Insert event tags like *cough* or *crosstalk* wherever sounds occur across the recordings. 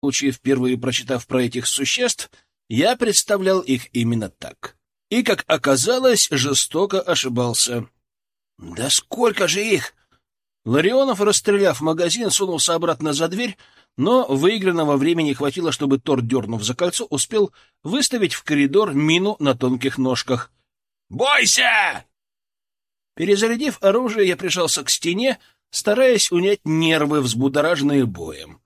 случае, впервые прочитав про этих существ, я представлял их именно так. И, как оказалось, жестоко ошибался. «Да сколько же их!» Ларионов, расстреляв магазин, сунулся обратно за дверь, но выигранного времени хватило, чтобы Тор, дернув за кольцо, успел выставить в коридор мину на тонких ножках. «Бойся!» Перезарядив оружие, я прижался к стене, стараясь унять нервы, взбудораженные боем.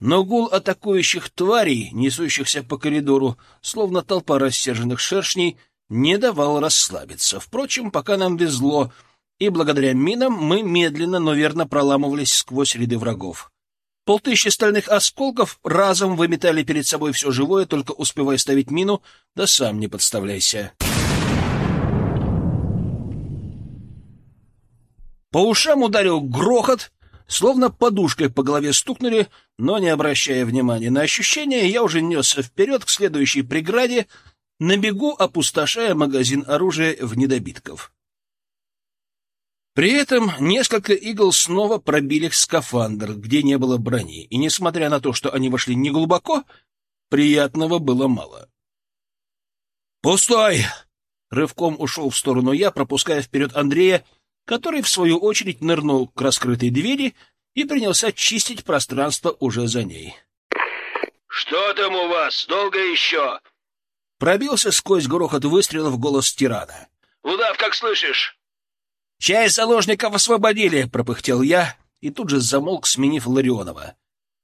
Но гул атакующих тварей, несущихся по коридору, словно толпа рассерженных шершней, не давал расслабиться. Впрочем, пока нам везло, и благодаря минам мы медленно, но верно проламывались сквозь ряды врагов. Полтыщи стальных осколков разом выметали перед собой все живое, только успевай ставить мину, да сам не подставляйся. По ушам ударил грохот, словно подушкой по голове стукнули, но, не обращая внимания на ощущения, я уже несся вперед к следующей преграде, на бегу опустошая магазин оружия в недобитков. При этом несколько игл снова пробили скафандр, где не было брони, и, несмотря на то, что они вошли неглубоко, приятного было мало. «Пустой!» — рывком ушел в сторону я, пропуская вперед Андрея, который, в свою очередь, нырнул к раскрытой двери и принялся чистить пространство уже за ней. «Что там у вас? Долго еще?» Пробился сквозь грохот выстрелов голос тирана. «Удав, как слышишь?» «Часть заложников освободили!» — пропыхтел я и тут же замолк, сменив Ларионова.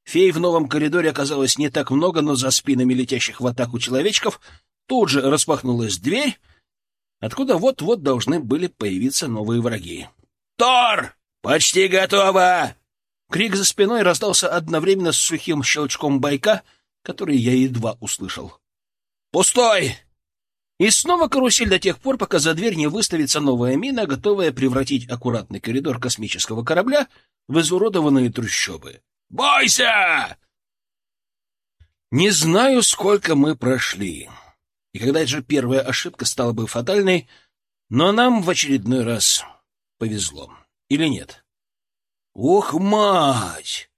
Фей в новом коридоре оказалось не так много, но за спинами летящих в атаку человечков тут же распахнулась дверь, откуда вот-вот должны были появиться новые враги. «Тор! Почти готово!» Крик за спиной раздался одновременно с сухим щелчком байка, который я едва услышал. «Пустой!» И снова карусель до тех пор, пока за дверь не выставится новая мина, готовая превратить аккуратный коридор космического корабля в изуродованные трущобы. «Бойся!» Не знаю, сколько мы прошли. И когда же первая ошибка стала бы фатальной, но нам в очередной раз повезло. Или нет? Ох, мать!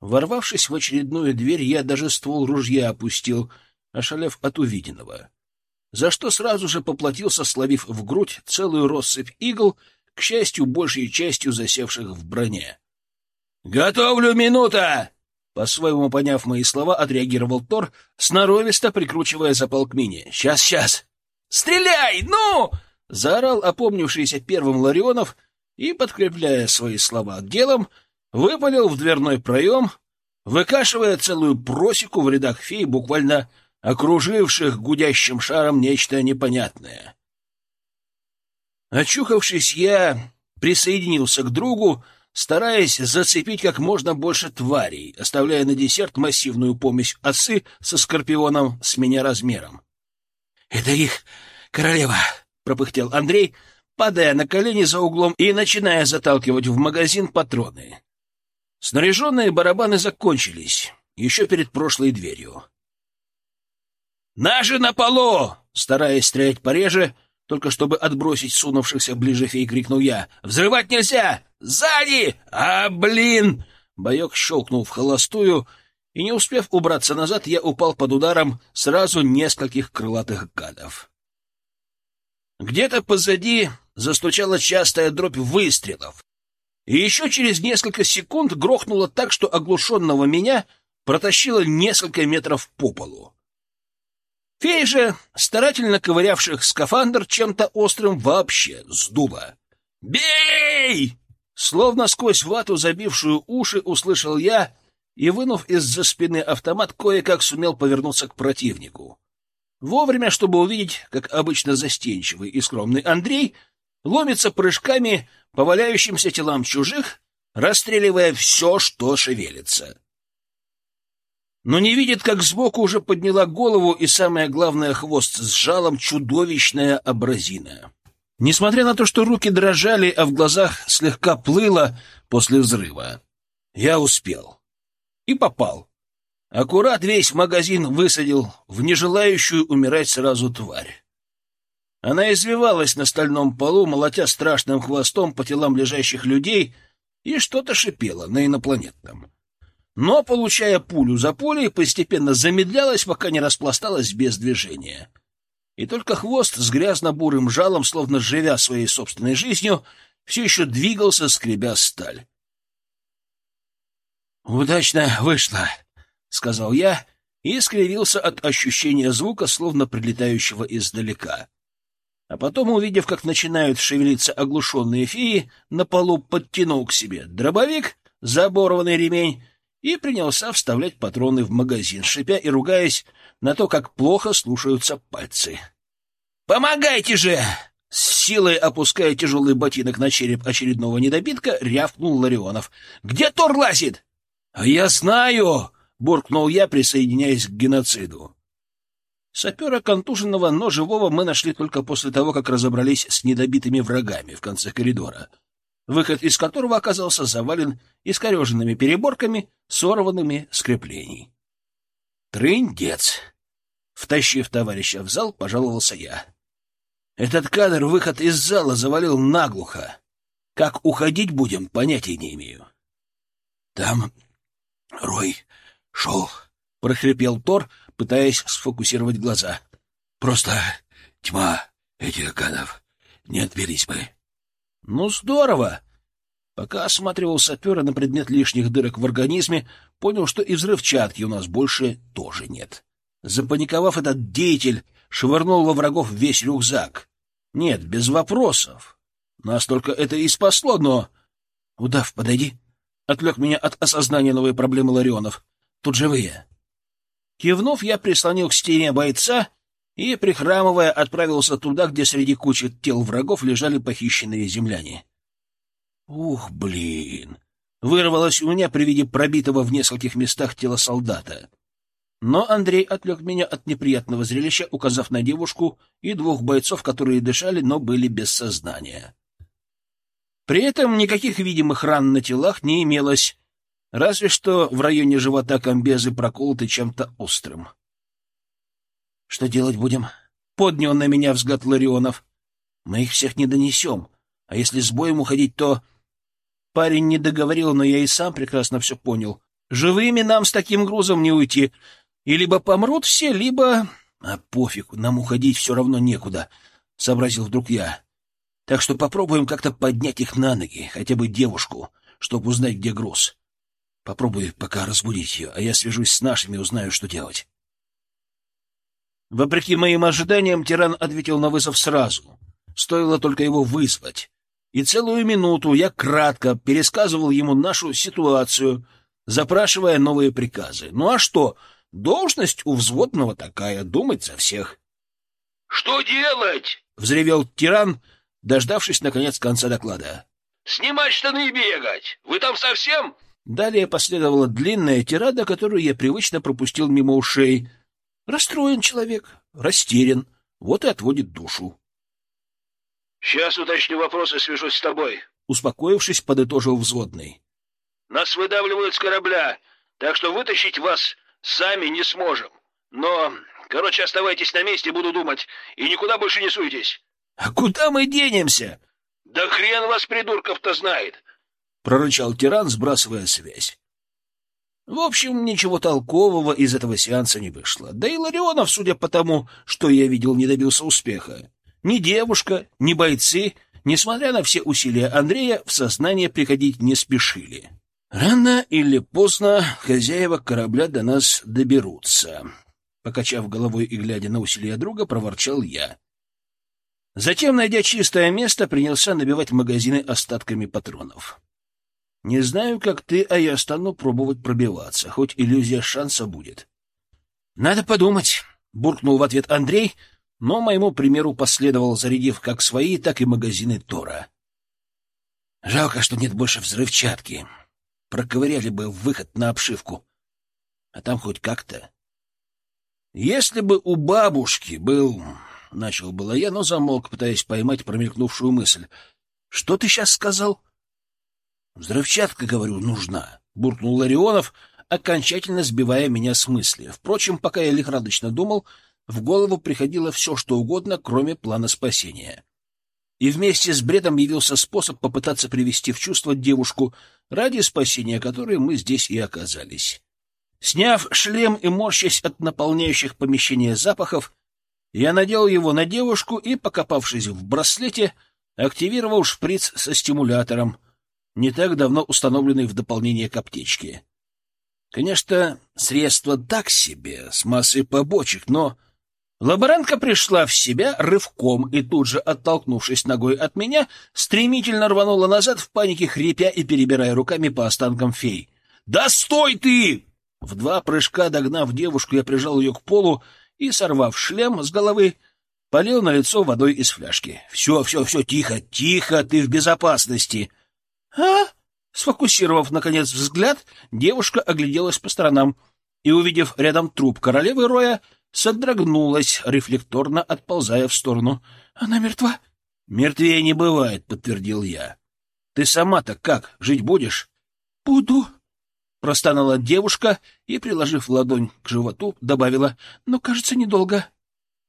Ворвавшись в очередную дверь, я даже ствол ружья опустил, ошалев от увиденного за что сразу же поплатился, словив в грудь целую россыпь игл, к счастью, большей частью засевших в броне. «Готовлю минута!» По-своему поняв мои слова, отреагировал Тор, сноровисто прикручивая запал к мине. «Сейчас, сейчас!» «Стреляй! Ну!» — заорал опомнившийся первым Ларионов и, подкрепляя свои слова делом, выпалил в дверной проем, выкашивая целую просеку в рядах фей буквально окруживших гудящим шаром нечто непонятное. Очухавшись, я присоединился к другу, стараясь зацепить как можно больше тварей, оставляя на десерт массивную помесь осы со скорпионом с меня размером. — Это их королева, — пропыхтел Андрей, падая на колени за углом и начиная заталкивать в магазин патроны. Снаряженные барабаны закончились еще перед прошлой дверью. «Наши на полу!» Стараясь стрелять пореже, только чтобы отбросить сунувшихся ближе фей, крикнул я. «Взрывать нельзя! Сзади! А, блин!» Боек щелкнул в холостую, и, не успев убраться назад, я упал под ударом сразу нескольких крылатых гадов. Где-то позади застучала частая дробь выстрелов, и еще через несколько секунд грохнуло так, что оглушенного меня протащило несколько метров по полу. Фей же, старательно ковырявших скафандр чем-то острым, вообще сдуло. «Бей!» Словно сквозь вату, забившую уши, услышал я и, вынув из-за спины автомат, кое-как сумел повернуться к противнику. Вовремя, чтобы увидеть, как обычно застенчивый и скромный Андрей ломится прыжками по валяющимся телам чужих, расстреливая все, что шевелится но не видит, как сбоку уже подняла голову и, самое главное, хвост с жалом чудовищная абразина. Несмотря на то, что руки дрожали, а в глазах слегка плыло после взрыва, я успел. И попал. Аккурат весь магазин высадил в нежелающую умирать сразу тварь. Она извивалась на стальном полу, молотя страшным хвостом по телам лежащих людей, и что-то шипело на инопланетном. Но, получая пулю за пулей, постепенно замедлялась, пока не распласталась без движения. И только хвост с грязно-бурым жалом, словно живя своей собственной жизнью, все еще двигался, скребя сталь. «Удачно вышло», — сказал я и скривился от ощущения звука, словно прилетающего издалека. А потом, увидев, как начинают шевелиться оглушенные феи, на полу подтянул к себе дробовик, заборванный ремень и принялся вставлять патроны в магазин, шипя и ругаясь на то, как плохо слушаются пальцы. «Помогайте же!» С силой опуская тяжелый ботинок на череп очередного недобитка, рявкнул Ларионов. «Где Тор лазит?» «А я знаю!» — буркнул я, присоединяясь к геноциду. Сапера контуженного, но живого мы нашли только после того, как разобрались с недобитыми врагами в конце коридора — выход из которого оказался завален искореженными переборками, сорванными с креплений. «Трындец!» Втащив товарища в зал, пожаловался я. «Этот кадр выход из зала завалил наглухо. Как уходить будем, понятия не имею». «Там Рой шел», — прохрипел Тор, пытаясь сфокусировать глаза. «Просто тьма этих гадов. Не отбились бы». Ну, здорово! Пока осматривал сапера на предмет лишних дырок в организме, понял, что и взрывчатки у нас больше тоже нет. Запаниковав, этот деятель швырнул во врагов весь рюкзак. Нет, без вопросов. Настолько это и спасло, но... «Удав, подойди!» — отвлек меня от осознания новой проблемы Ларионов. «Тут живые!» Кивнув, я прислонил к стене бойца и, прихрамывая, отправился туда, где среди кучи тел врагов лежали похищенные земляне. Ух, блин! Вырвалось у меня при виде пробитого в нескольких местах тела солдата. Но Андрей отвлек меня от неприятного зрелища, указав на девушку и двух бойцов, которые дышали, но были без сознания. При этом никаких видимых ран на телах не имелось, разве что в районе живота комбезы проколоты чем-то острым. Что делать будем? Поднял на меня взгляд Ларионов. Мы их всех не донесем. А если с боем уходить, то... Парень не договорил, но я и сам прекрасно все понял. Живыми нам с таким грузом не уйти. И либо помрут все, либо... А пофиг, нам уходить все равно некуда, — сообразил вдруг я. Так что попробуем как-то поднять их на ноги, хотя бы девушку, чтобы узнать, где груз. Попробуй пока разбудить ее, а я свяжусь с нашими и узнаю, что делать. Вопреки моим ожиданиям, тиран ответил на вызов сразу. Стоило только его вызвать. И целую минуту я кратко пересказывал ему нашу ситуацию, запрашивая новые приказы. Ну а что? Должность у взводного такая — думать за всех. — Что делать? — взревел тиран, дождавшись, наконец, конца доклада. — Снимать штаны и бегать! Вы там совсем? Далее последовала длинная тирада, которую я привычно пропустил мимо ушей — Расстроен человек, растерян, вот и отводит душу. — Сейчас уточню вопрос и свяжусь с тобой. Успокоившись, подытожил взводный. — Нас выдавливают с корабля, так что вытащить вас сами не сможем. Но, короче, оставайтесь на месте, буду думать, и никуда больше не суйтесь. — А куда мы денемся? — Да хрен вас, придурков-то, знает! — прорычал тиран, сбрасывая связь. В общем, ничего толкового из этого сеанса не вышло. Да и Ларионов, судя по тому, что я видел, не добился успеха. Ни девушка, ни бойцы, несмотря на все усилия Андрея, в сознание приходить не спешили. Рано или поздно хозяева корабля до нас доберутся. Покачав головой и глядя на усилия друга, проворчал я. Затем, найдя чистое место, принялся набивать магазины остатками патронов. Не знаю, как ты, а я стану пробовать пробиваться, хоть иллюзия шанса будет. — Надо подумать, — буркнул в ответ Андрей, но моему примеру последовал, зарядив как свои, так и магазины Тора. Жалко, что нет больше взрывчатки. Проковыряли бы выход на обшивку. А там хоть как-то. Если бы у бабушки был... Начал было я, но замолк, пытаясь поймать промелькнувшую мысль. — Что ты сейчас сказал? — Взрывчатка, говорю, нужна, буркнул Ларионов, окончательно сбивая меня с мысли. Впрочем, пока я лихорадочно думал, в голову приходило все, что угодно, кроме плана спасения. и вместе с бредом явился способ попытаться привести в чувство девушку, ради спасения которой мы здесь и оказались. Сняв шлем и морщась от наполняющих помещение запахов, я надел его на девушку и, покопавшись в браслете, активировал шприц со стимулятором, не так давно установленный в дополнение к аптечке. Конечно, средство так себе, с массой побочек, но... Лаборантка пришла в себя рывком и тут же, оттолкнувшись ногой от меня, стремительно рванула назад в панике, хрипя и перебирая руками по останкам фей. «Да стой ты!» В два прыжка догнав девушку, я прижал ее к полу и, сорвав шлем с головы, полил на лицо водой из фляжки. «Все, все, все, тихо, тихо, ты в безопасности!» «А?» Сфокусировав, наконец, взгляд, девушка огляделась по сторонам и, увидев рядом труп королевы Роя, содрогнулась, рефлекторно отползая в сторону. «Она мертва?» «Мертвее не бывает», — подтвердил я. «Ты сама-то как, жить будешь?» «Буду», — простонала девушка и, приложив ладонь к животу, добавила, «но, кажется, недолго».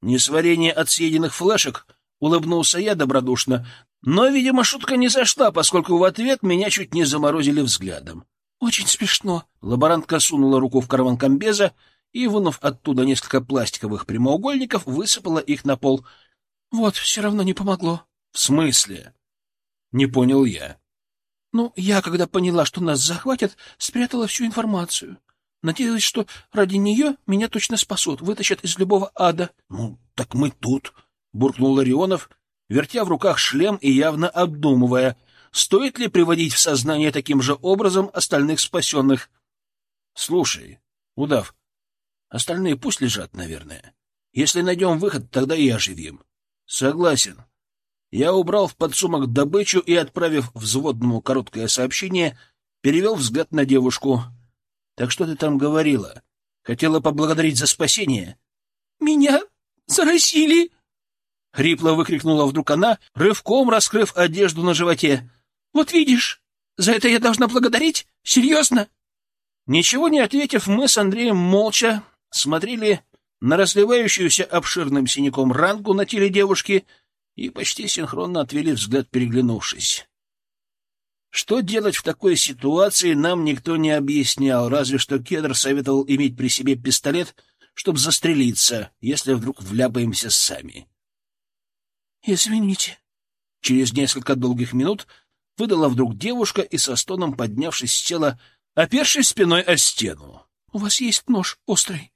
«Несварение от съеденных флешек?» — улыбнулся я добродушно, но, видимо, шутка не сошла, поскольку в ответ меня чуть не заморозили взглядом. «Очень смешно». Лаборантка сунула руку в карман комбеза и, вынув оттуда несколько пластиковых прямоугольников, высыпала их на пол. «Вот, все равно не помогло». «В смысле?» «Не понял я». «Ну, я, когда поняла, что нас захватят, спрятала всю информацию. Надеялась, что ради нее меня точно спасут, вытащат из любого ада». «Ну, так мы тут», — буркнул Ларионов, — вертя в руках шлем и явно обдумывая, стоит ли приводить в сознание таким же образом остальных спасенных. — Слушай, удав, остальные пусть лежат, наверное. Если найдем выход, тогда и оживим. — Согласен. Я убрал в подсумок добычу и, отправив взводному короткое сообщение, перевел взгляд на девушку. — Так что ты там говорила? Хотела поблагодарить за спасение? — Меня заразили! — хрипло выкрикнула вдруг она, рывком раскрыв одежду на животе. — Вот видишь, за это я должна благодарить? Серьезно? Ничего не ответив, мы с Андреем молча смотрели на разливающуюся обширным синяком ранку на теле девушки и почти синхронно отвели взгляд, переглянувшись. Что делать в такой ситуации, нам никто не объяснял, разве что Кедр советовал иметь при себе пистолет, чтобы застрелиться, если вдруг вляпаемся сами. «Извините». Через несколько долгих минут выдала вдруг девушка и со стоном, поднявшись с тела, опершись спиной о стену. — У вас есть нож острый?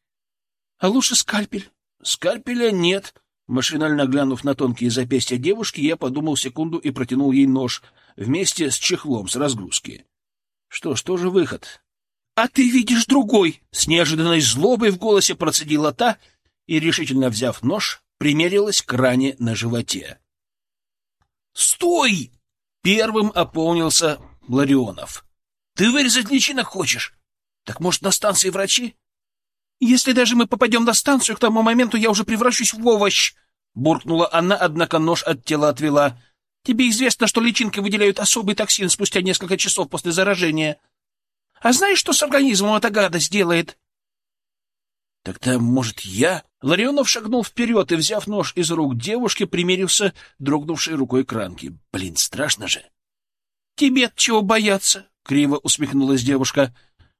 А лучше скальпель? — Скальпеля нет. Машинально глянув на тонкие запястья девушки, я подумал секунду и протянул ей нож вместе с чехлом с разгрузки. Что что же выход? — А ты видишь другой! — с неожиданной злобой в голосе процедила та и, решительно взяв нож, примерилась к ране на животе. «Стой!» — первым ополнился Ларионов. «Ты вырезать личинок хочешь? Так, может, на станции врачи?» «Если даже мы попадем на станцию, к тому моменту я уже превращусь в овощ!» — буркнула она, однако нож от тела отвела. «Тебе известно, что личинки выделяют особый токсин спустя несколько часов после заражения. А знаешь, что с организмом эта гадость делает?» «Тогда, может, я?» Ларионов шагнул вперед и, взяв нож из рук девушки, примерился дрогнувшей рукой к ранке. «Блин, страшно же!» «Тебе чего бояться?» — криво усмехнулась девушка.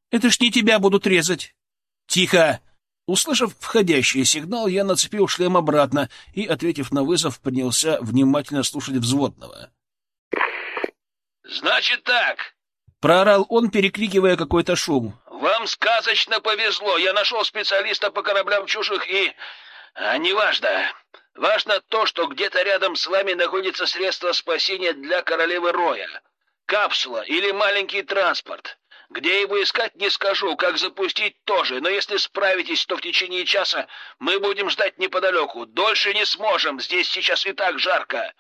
«Это ж не тебя будут резать!» «Тихо!» Услышав входящий сигнал, я нацепил шлем обратно и, ответив на вызов, принялся внимательно слушать взводного. «Значит так!» — проорал он, перекрикивая какой-то шум. Вам сказочно повезло. Я нашел специалиста по кораблям чужих и... А, неважно. Важно то, что где-то рядом с вами находится средство спасения для королевы Роя. Капсула или маленький транспорт. Где его искать, не скажу, как запустить тоже, но если справитесь, то в течение часа мы будем ждать неподалеку. Дольше не сможем, здесь сейчас и так жарко.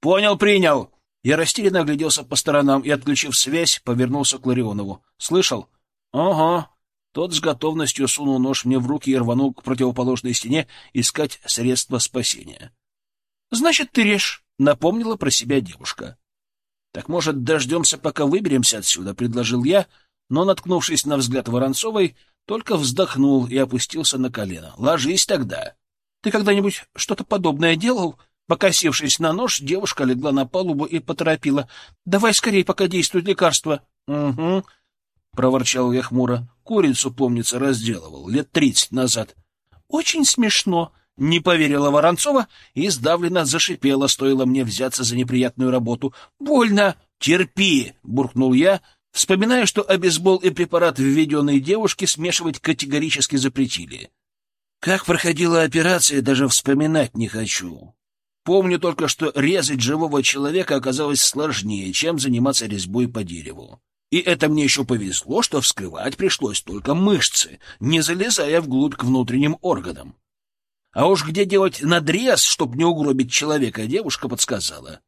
Понял, принял. Я растерянно огляделся по сторонам и, отключив связь, повернулся к Ларионову. Слышал? — Ага. Тот с готовностью сунул нож мне в руки и рванул к противоположной стене искать средства спасения. — Значит, ты режь, — напомнила про себя девушка. — Так, может, дождемся, пока выберемся отсюда, — предложил я, но, наткнувшись на взгляд Воронцовой, только вздохнул и опустился на колено. — Ложись тогда. — Ты когда-нибудь что-то подобное делал? Покосившись на нож, девушка легла на палубу и поторопила. — Давай скорее, пока действует лекарство. — Угу, — проворчал я хмуро. Курицу, помнится, разделывал лет тридцать назад. — Очень смешно, — не поверила Воронцова и сдавленно зашипела, стоило мне взяться за неприятную работу. — Больно! — Терпи! — буркнул я, вспоминая, что обезбол и препарат, введенные девушке, смешивать категорически запретили. Как проходила операция, даже вспоминать не хочу. Помню только, что резать живого человека оказалось сложнее, чем заниматься резьбой по дереву. И это мне еще повезло, что вскрывать пришлось только мышцы, не залезая вглубь к внутренним органам. А уж где делать надрез, чтоб не угробить человека, девушка подсказала.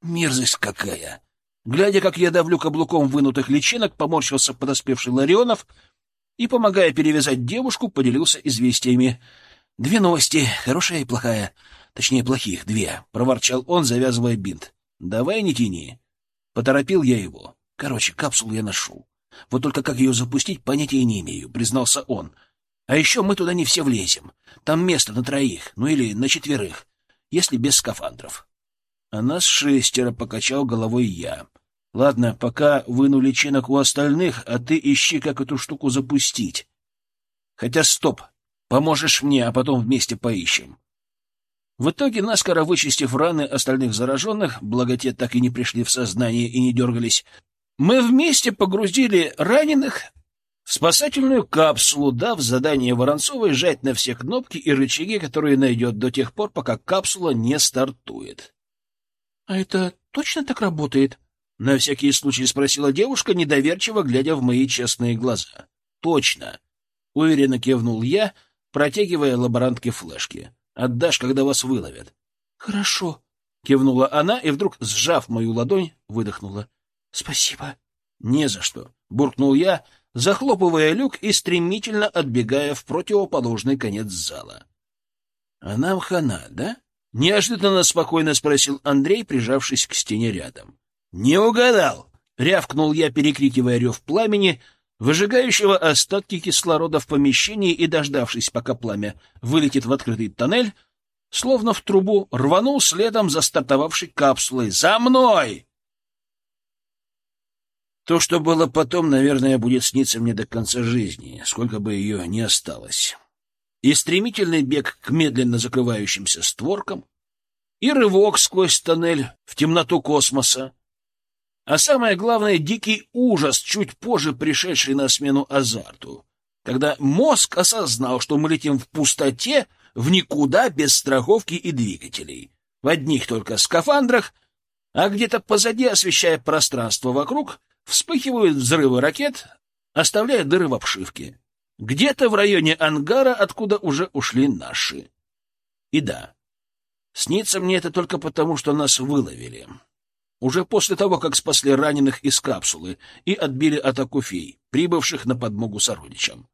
Мерзость какая! Глядя, как я давлю каблуком вынутых личинок, поморщился подоспевший Ларионов и, помогая перевязать девушку, поделился известиями. Две новости, хорошая и плохая. Точнее, плохих, две, — проворчал он, завязывая бинт. — Давай не тяни. Поторопил я его. Короче, капсулу я нашел. Вот только как ее запустить, понятия не имею, — признался он. А еще мы туда не все влезем. Там место на троих, ну или на четверых, если без скафандров. А нас шестеро, — покачал головой я. Ладно, пока выну личинок у остальных, а ты ищи, как эту штуку запустить. Хотя стоп, поможешь мне, а потом вместе поищем. В итоге, наскоро вычистив раны остальных зараженных, благо те так и не пришли в сознание и не дергались, мы вместе погрузили раненых в спасательную капсулу, дав задание Воронцовой жать на все кнопки и рычаги, которые найдет до тех пор, пока капсула не стартует. — А это точно так работает? — на всякий случай спросила девушка, недоверчиво глядя в мои честные глаза. — Точно, — уверенно кивнул я, протягивая лаборантке флешки. Отдашь, когда вас выловят. — Хорошо, — кивнула она и вдруг, сжав мою ладонь, выдохнула. — Спасибо. — Не за что, — буркнул я, захлопывая люк и стремительно отбегая в противоположный конец зала. — А нам хана, да? — неожиданно спокойно спросил Андрей, прижавшись к стене рядом. — Не угадал! — рявкнул я, перекрикивая рев пламени, выжигающего остатки кислорода в помещении и, дождавшись, пока пламя вылетит в открытый тоннель, словно в трубу, рванул следом за стартовавшей капсулой. «За мной!» То, что было потом, наверное, будет сниться мне до конца жизни, сколько бы ее ни осталось. И стремительный бег к медленно закрывающимся створкам, и рывок сквозь тоннель в темноту космоса, а самое главное — дикий ужас, чуть позже пришедший на смену азарту, когда мозг осознал, что мы летим в пустоте, в никуда, без страховки и двигателей, в одних только скафандрах, а где-то позади, освещая пространство вокруг, вспыхивают взрывы ракет, оставляя дыры в обшивке. Где-то в районе ангара, откуда уже ушли наши. И да, снится мне это только потому, что нас выловили уже после того, как спасли раненых из капсулы и отбили атаку фей, прибывших на подмогу сородичам.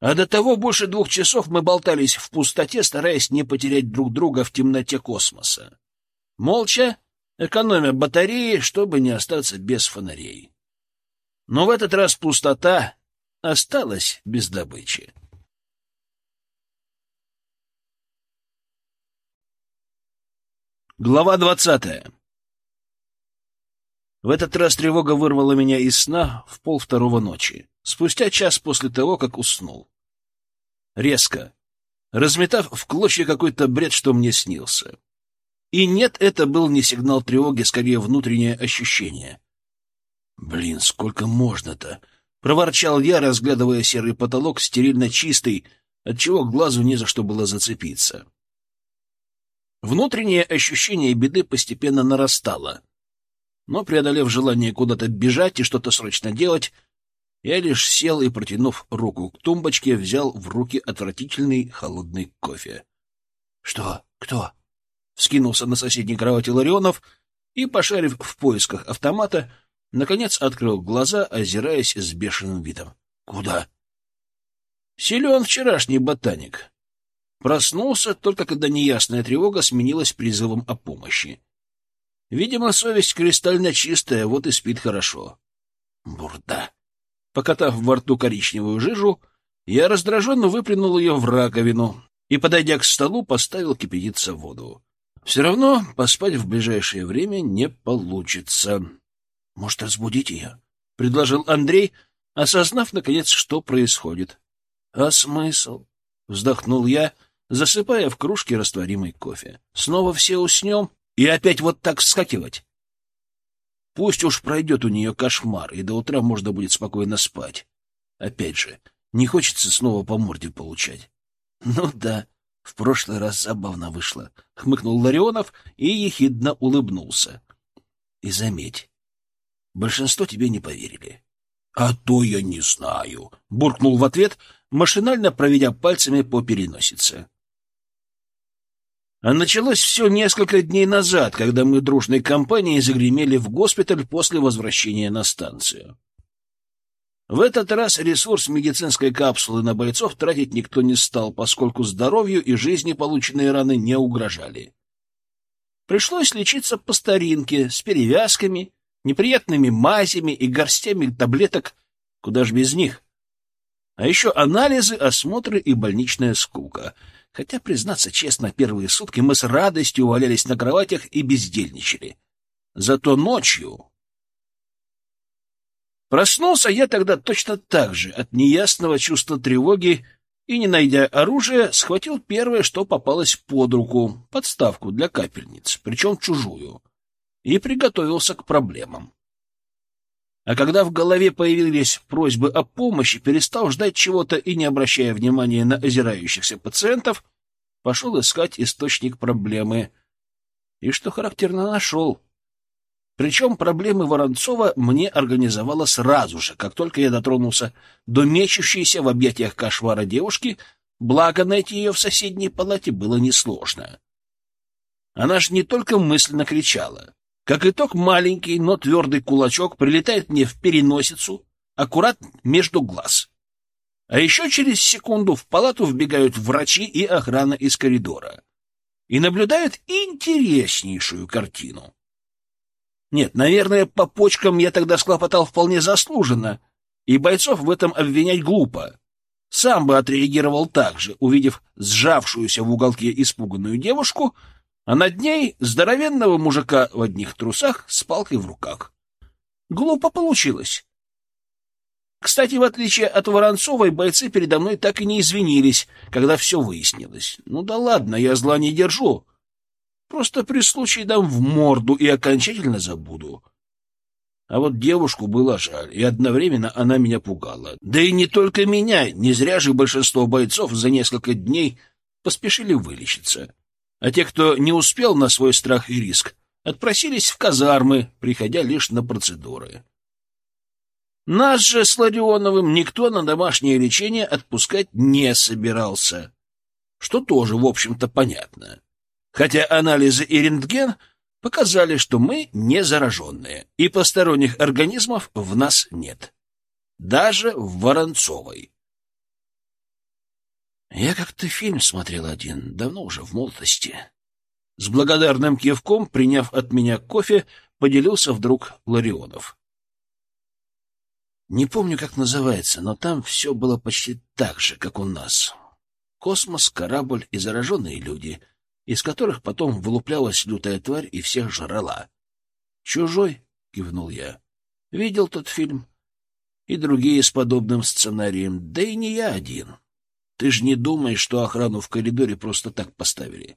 А до того больше двух часов мы болтались в пустоте, стараясь не потерять друг друга в темноте космоса. Молча, экономя батареи, чтобы не остаться без фонарей. Но в этот раз пустота осталась без добычи. Глава двадцатая в этот раз тревога вырвала меня из сна в полвторого ночи, спустя час после того, как уснул. Резко, разметав в клочья какой-то бред, что мне снился. И нет, это был не сигнал тревоги, скорее внутреннее ощущение. «Блин, сколько можно-то?» — проворчал я, разглядывая серый потолок, стерильно чистый, отчего глазу не за что было зацепиться. Внутреннее ощущение беды постепенно нарастало — но, преодолев желание куда-то бежать и что-то срочно делать, я лишь сел и, протянув руку к тумбочке, взял в руки отвратительный холодный кофе. — Что? Кто? — вскинулся на соседней кровати Ларионов и, пошарив в поисках автомата, наконец открыл глаза, озираясь с бешеным видом. — Куда? — Силен вчерашний ботаник. Проснулся только когда неясная тревога сменилась призывом о помощи. Видимо, совесть кристально чистая, вот и спит хорошо. Бурда. Покатав во рту коричневую жижу, я раздраженно выплюнул ее в раковину, и, подойдя к столу, поставил кипятиться воду. Все равно поспать в ближайшее время не получится. — Может, разбудить ее? — предложил Андрей, осознав, наконец, что происходит. — А смысл? — вздохнул я, засыпая в кружке растворимый кофе. — Снова все уснем и опять вот так вскакивать? Пусть уж пройдет у нее кошмар, и до утра можно будет спокойно спать. Опять же, не хочется снова по морде получать. — Ну да, в прошлый раз забавно вышло, — хмыкнул Ларионов и ехидно улыбнулся. — И заметь, большинство тебе не поверили. — А то я не знаю, — буркнул в ответ, машинально проведя пальцами по переносице. А началось все несколько дней назад, когда мы дружной компанией загремели в госпиталь после возвращения на станцию. В этот раз ресурс медицинской капсулы на бойцов тратить никто не стал, поскольку здоровью и жизни полученные раны не угрожали. Пришлось лечиться по старинке, с перевязками, неприятными мазями и горстями таблеток, куда ж без них. А еще анализы, осмотры и больничная скука. Хотя, признаться честно, первые сутки мы с радостью валялись на кроватях и бездельничали. Зато ночью Проснулся я тогда точно так же, от неясного чувства тревоги, и, не найдя оружия, схватил первое, что попалось под руку, подставку для капельниц, причем чужую, и приготовился к проблемам. А когда в голове появились просьбы о помощи, перестал ждать чего-то и, не обращая внимания на озирающихся пациентов, пошел искать источник проблемы. И, что характерно, нашел. Причем проблемы Воронцова мне организовала сразу же, как только я дотронулся до мечущейся в объятиях кошмара девушки, благо найти ее в соседней палате было несложно. Она же не только мысленно кричала. Как итог, маленький, но твердый кулачок прилетает мне в переносицу, аккурат между глаз. А еще через секунду в палату вбегают врачи и охрана из коридора и наблюдают интереснейшую картину. Нет, наверное, по почкам я тогда схлопотал вполне заслуженно, и бойцов в этом обвинять глупо. Сам бы отреагировал так же, увидев сжавшуюся в уголке испуганную девушку, а над ней здоровенного мужика в одних трусах с палкой в руках. Глупо получилось. Кстати, в отличие от Воронцовой, бойцы передо мной так и не извинились, когда все выяснилось. Ну да ладно, я зла не держу. Просто при случае дам в морду и окончательно забуду. А вот девушку было жаль, и одновременно она меня пугала. Да и не только меня, не зря же большинство бойцов за несколько дней поспешили вылечиться. А те, кто не успел на свой страх и риск, отпросились в казармы, приходя лишь на процедуры. Нас же с Ларионовым никто на домашнее лечение отпускать не собирался, что тоже, в общем-то, понятно хотя анализы и рентген показали, что мы не зараженные, и посторонних организмов в нас нет. Даже в Воронцовой. Я как-то фильм смотрел один, давно уже, в молодости. С благодарным кивком, приняв от меня кофе, поделился вдруг Ларионов. Не помню, как называется, но там все было почти так же, как у нас. Космос, корабль и зараженные люди — из которых потом вылуплялась лютая тварь и всех жрала. «Чужой?» — кивнул я. «Видел тот фильм. И другие с подобным сценарием. Да и не я один. Ты же не думаешь, что охрану в коридоре просто так поставили?»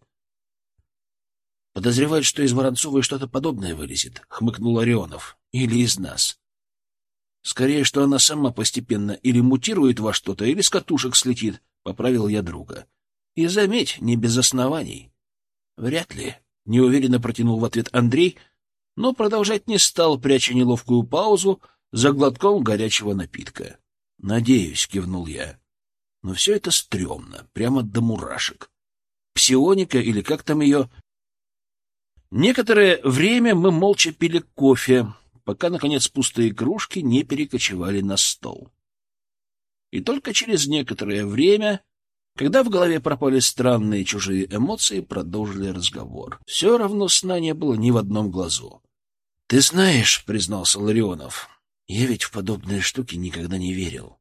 «Подозревают, что из Воронцовой что-то подобное вылезет», — хмыкнул Орионов. «Или из нас. Скорее, что она сама постепенно или мутирует во что-то, или с катушек слетит», — поправил я друга. «И заметь, не без оснований». Вряд ли, неуверенно протянул в ответ Андрей, но продолжать не стал, пряча неловкую паузу за глотком горячего напитка. Надеюсь, кивнул я. Но все это стрёмно, прямо до мурашек. Псионика или как там ее? Некоторое время мы молча пили кофе, пока, наконец, пустые кружки не перекочевали на стол. И только через некоторое время когда в голове пропали странные чужие эмоции, продолжили разговор. Все равно сна не было ни в одном глазу. — Ты знаешь, — признался Ларионов, — я ведь в подобные штуки никогда не верил.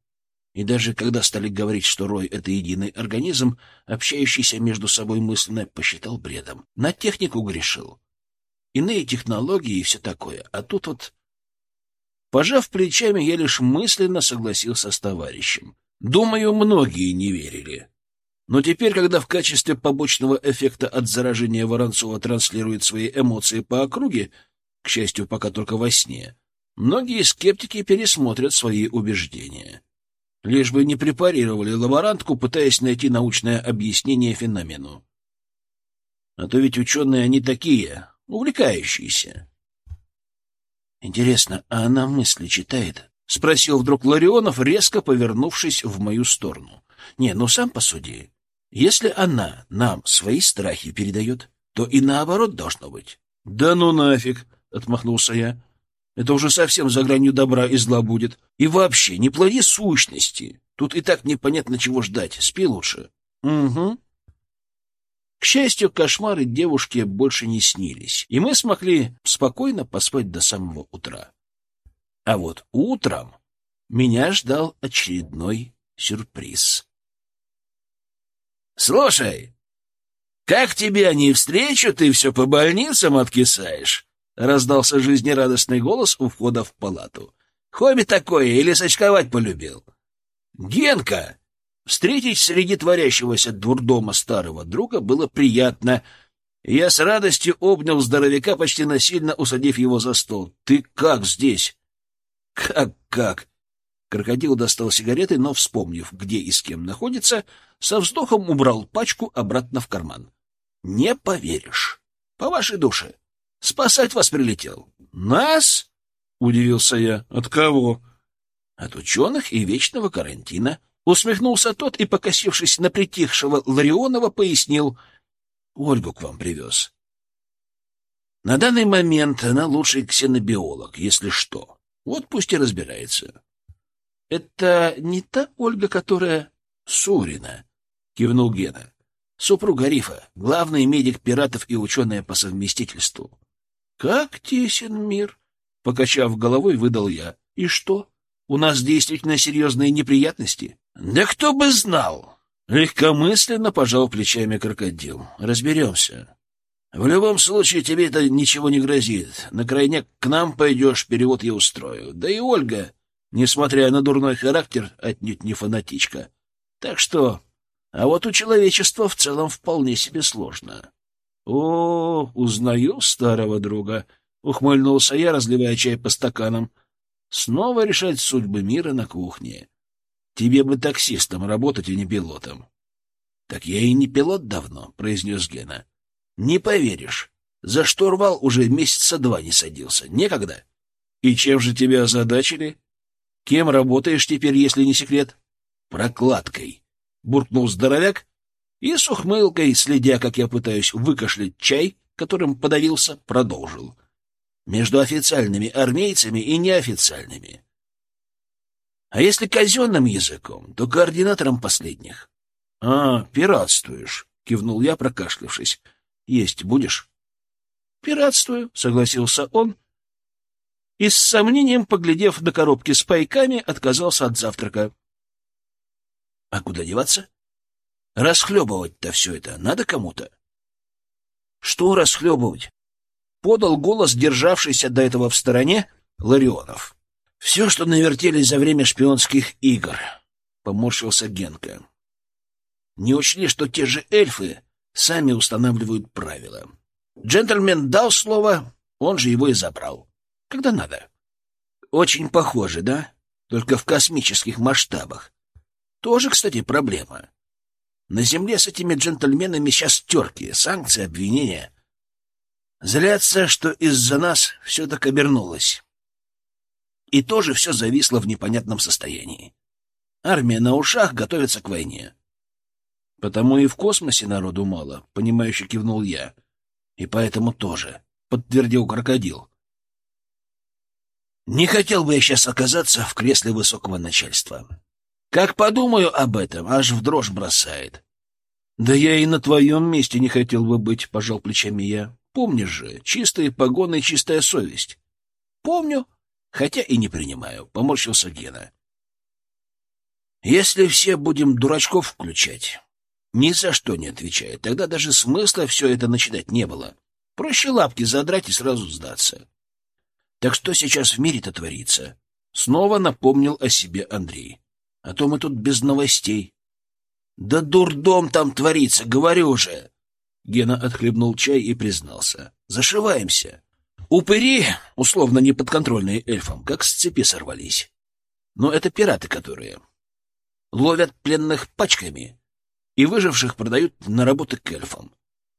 И даже когда стали говорить, что Рой — это единый организм, общающийся между собой мысленно, посчитал бредом. На технику грешил. Иные технологии и все такое. А тут вот... Пожав плечами, я лишь мысленно согласился с товарищем. Думаю, многие не верили. Но теперь, когда в качестве побочного эффекта от заражения Воронцова транслирует свои эмоции по округе, к счастью, пока только во сне, многие скептики пересмотрят свои убеждения лишь бы не препарировали лаборантку, пытаясь найти научное объяснение феномену. А то ведь ученые они такие, увлекающиеся. Интересно, а она мысли читает? — спросил вдруг Ларионов, резко повернувшись в мою сторону. — Не, ну сам посуди. Если она нам свои страхи передает, то и наоборот должно быть. — Да ну нафиг! — отмахнулся я. Это уже совсем за гранью добра и зла будет. И вообще, не плоди сущности. Тут и так непонятно, чего ждать. Спи лучше. Угу. К счастью, кошмары девушке больше не снились, и мы смогли спокойно поспать до самого утра. А вот утром меня ждал очередной сюрприз. «Слушай, как тебя не встречу, ты все по больницам откисаешь?» Раздался жизнерадостный голос у входа в палату. Хобби такое или сочковать полюбил? Генка! Встретить среди творящегося дурдома старого друга было приятно. Я с радостью обнял здоровяка, почти насильно усадив его за стол. «Ты как здесь?» «Как-как?» Крокодил достал сигареты, но, вспомнив, где и с кем находится, со вздохом убрал пачку обратно в карман. «Не поверишь. По вашей душе. Спасать вас прилетел. Нас? Удивился я. От кого? От ученых и вечного карантина. Усмехнулся тот и, покосившись на притихшего Ларионова, пояснил. Ольгу к вам привез. На данный момент она лучший ксенобиолог, если что. Вот пусть и разбирается. — Это не та Ольга, которая... — Сурина, — кивнул Гена. — Супруга Рифа, главный медик пиратов и ученая по совместительству. Как тесен мир! Покачав головой, выдал я. И что? У нас действительно серьезные неприятности? Да кто бы знал! Легкомысленно пожал плечами крокодил. Разберемся. В любом случае тебе это ничего не грозит. На крайняк к нам пойдешь, перевод я устрою. Да и Ольга, несмотря на дурной характер, отнюдь не фанатичка. Так что... А вот у человечества в целом вполне себе сложно. О, узнаю старого друга, ухмыльнулся я, разливая чай по стаканам. Снова решать судьбы мира на кухне. Тебе бы таксистом работать, а не пилотом. Так я и не пилот давно, произнес Гена. Не поверишь, за штурвал уже месяца два не садился. Некогда. И чем же тебя озадачили? Кем работаешь теперь, если не секрет? Прокладкой, буркнул здоровяк и с ухмылкой, следя, как я пытаюсь выкашлять чай, которым подавился, продолжил. Между официальными армейцами и неофициальными. А если казенным языком, то координатором последних. — А, пиратствуешь, — кивнул я, прокашлявшись. — Есть будешь? — Пиратствую, — согласился он. И с сомнением, поглядев на коробки с пайками, отказался от завтрака. — А куда деваться? Расхлебывать-то все это надо кому-то. Что расхлебывать? Подал голос, державшийся до этого в стороне, Ларионов. Все, что навертелись за время шпионских игр, поморщился Генка. Не учли, что те же эльфы сами устанавливают правила. Джентльмен дал слово, он же его и забрал. Когда надо. Очень похоже, да? Только в космических масштабах. Тоже, кстати, проблема. На земле с этими джентльменами сейчас терки, санкции, обвинения. Злятся, что из-за нас все так обернулось. И тоже все зависло в непонятном состоянии. Армия на ушах готовится к войне. Потому и в космосе народу мало, понимающе кивнул я. И поэтому тоже, подтвердил крокодил. Не хотел бы я сейчас оказаться в кресле высокого начальства. Как подумаю об этом, аж в дрожь бросает. Да я и на твоем месте не хотел бы быть, пожал плечами я. Помнишь же, чистые погоны и чистая совесть. Помню, хотя и не принимаю, поморщился Гена. Если все будем дурачков включать, ни за что не отвечает, тогда даже смысла все это начинать не было. Проще лапки задрать и сразу сдаться. Так что сейчас в мире-то творится? Снова напомнил о себе Андрей. А то мы тут без новостей. Да дурдом там творится, говорю же. Гена отхлебнул чай и признался. Зашиваемся. Упыри, условно неподконтрольные эльфам, как с цепи сорвались. Но это пираты, которые ловят пленных пачками и выживших продают на работы к эльфам.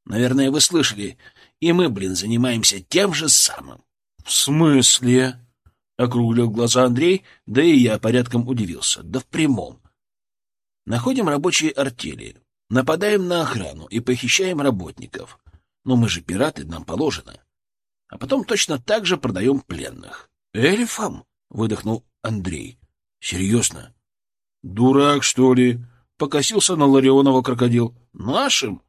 Наверное, вы слышали, и мы, блин, занимаемся тем же самым. — В смысле? — округлил глаза Андрей, да и я порядком удивился. Да в прямом. Находим рабочие артели, нападаем на охрану и похищаем работников. Но мы же пираты, нам положено. А потом точно так же продаем пленных. — Эльфам? — выдохнул Андрей. — Серьезно? — Дурак, что ли? покосился на Ларионова крокодил. Нашим?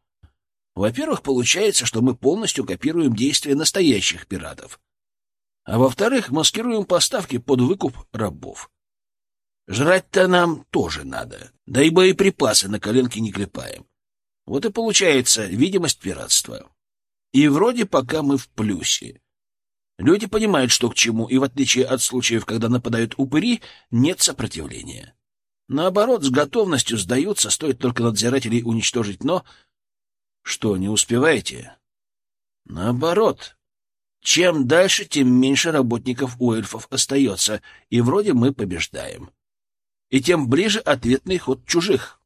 Во-первых, получается, что мы полностью копируем действия настоящих пиратов. А во-вторых, маскируем поставки под выкуп рабов. Жрать-то нам тоже надо, да и боеприпасы на коленке не клепаем. Вот и получается видимость пиратства. И вроде пока мы в плюсе. Люди понимают, что к чему, и в отличие от случаев, когда нападают упыри, нет сопротивления. Наоборот, с готовностью сдаются, стоит только надзирателей уничтожить, но... Что, не успеваете? Наоборот. Чем дальше, тем меньше работников у эльфов остается, и вроде мы побеждаем. И тем ближе ответный ход чужих.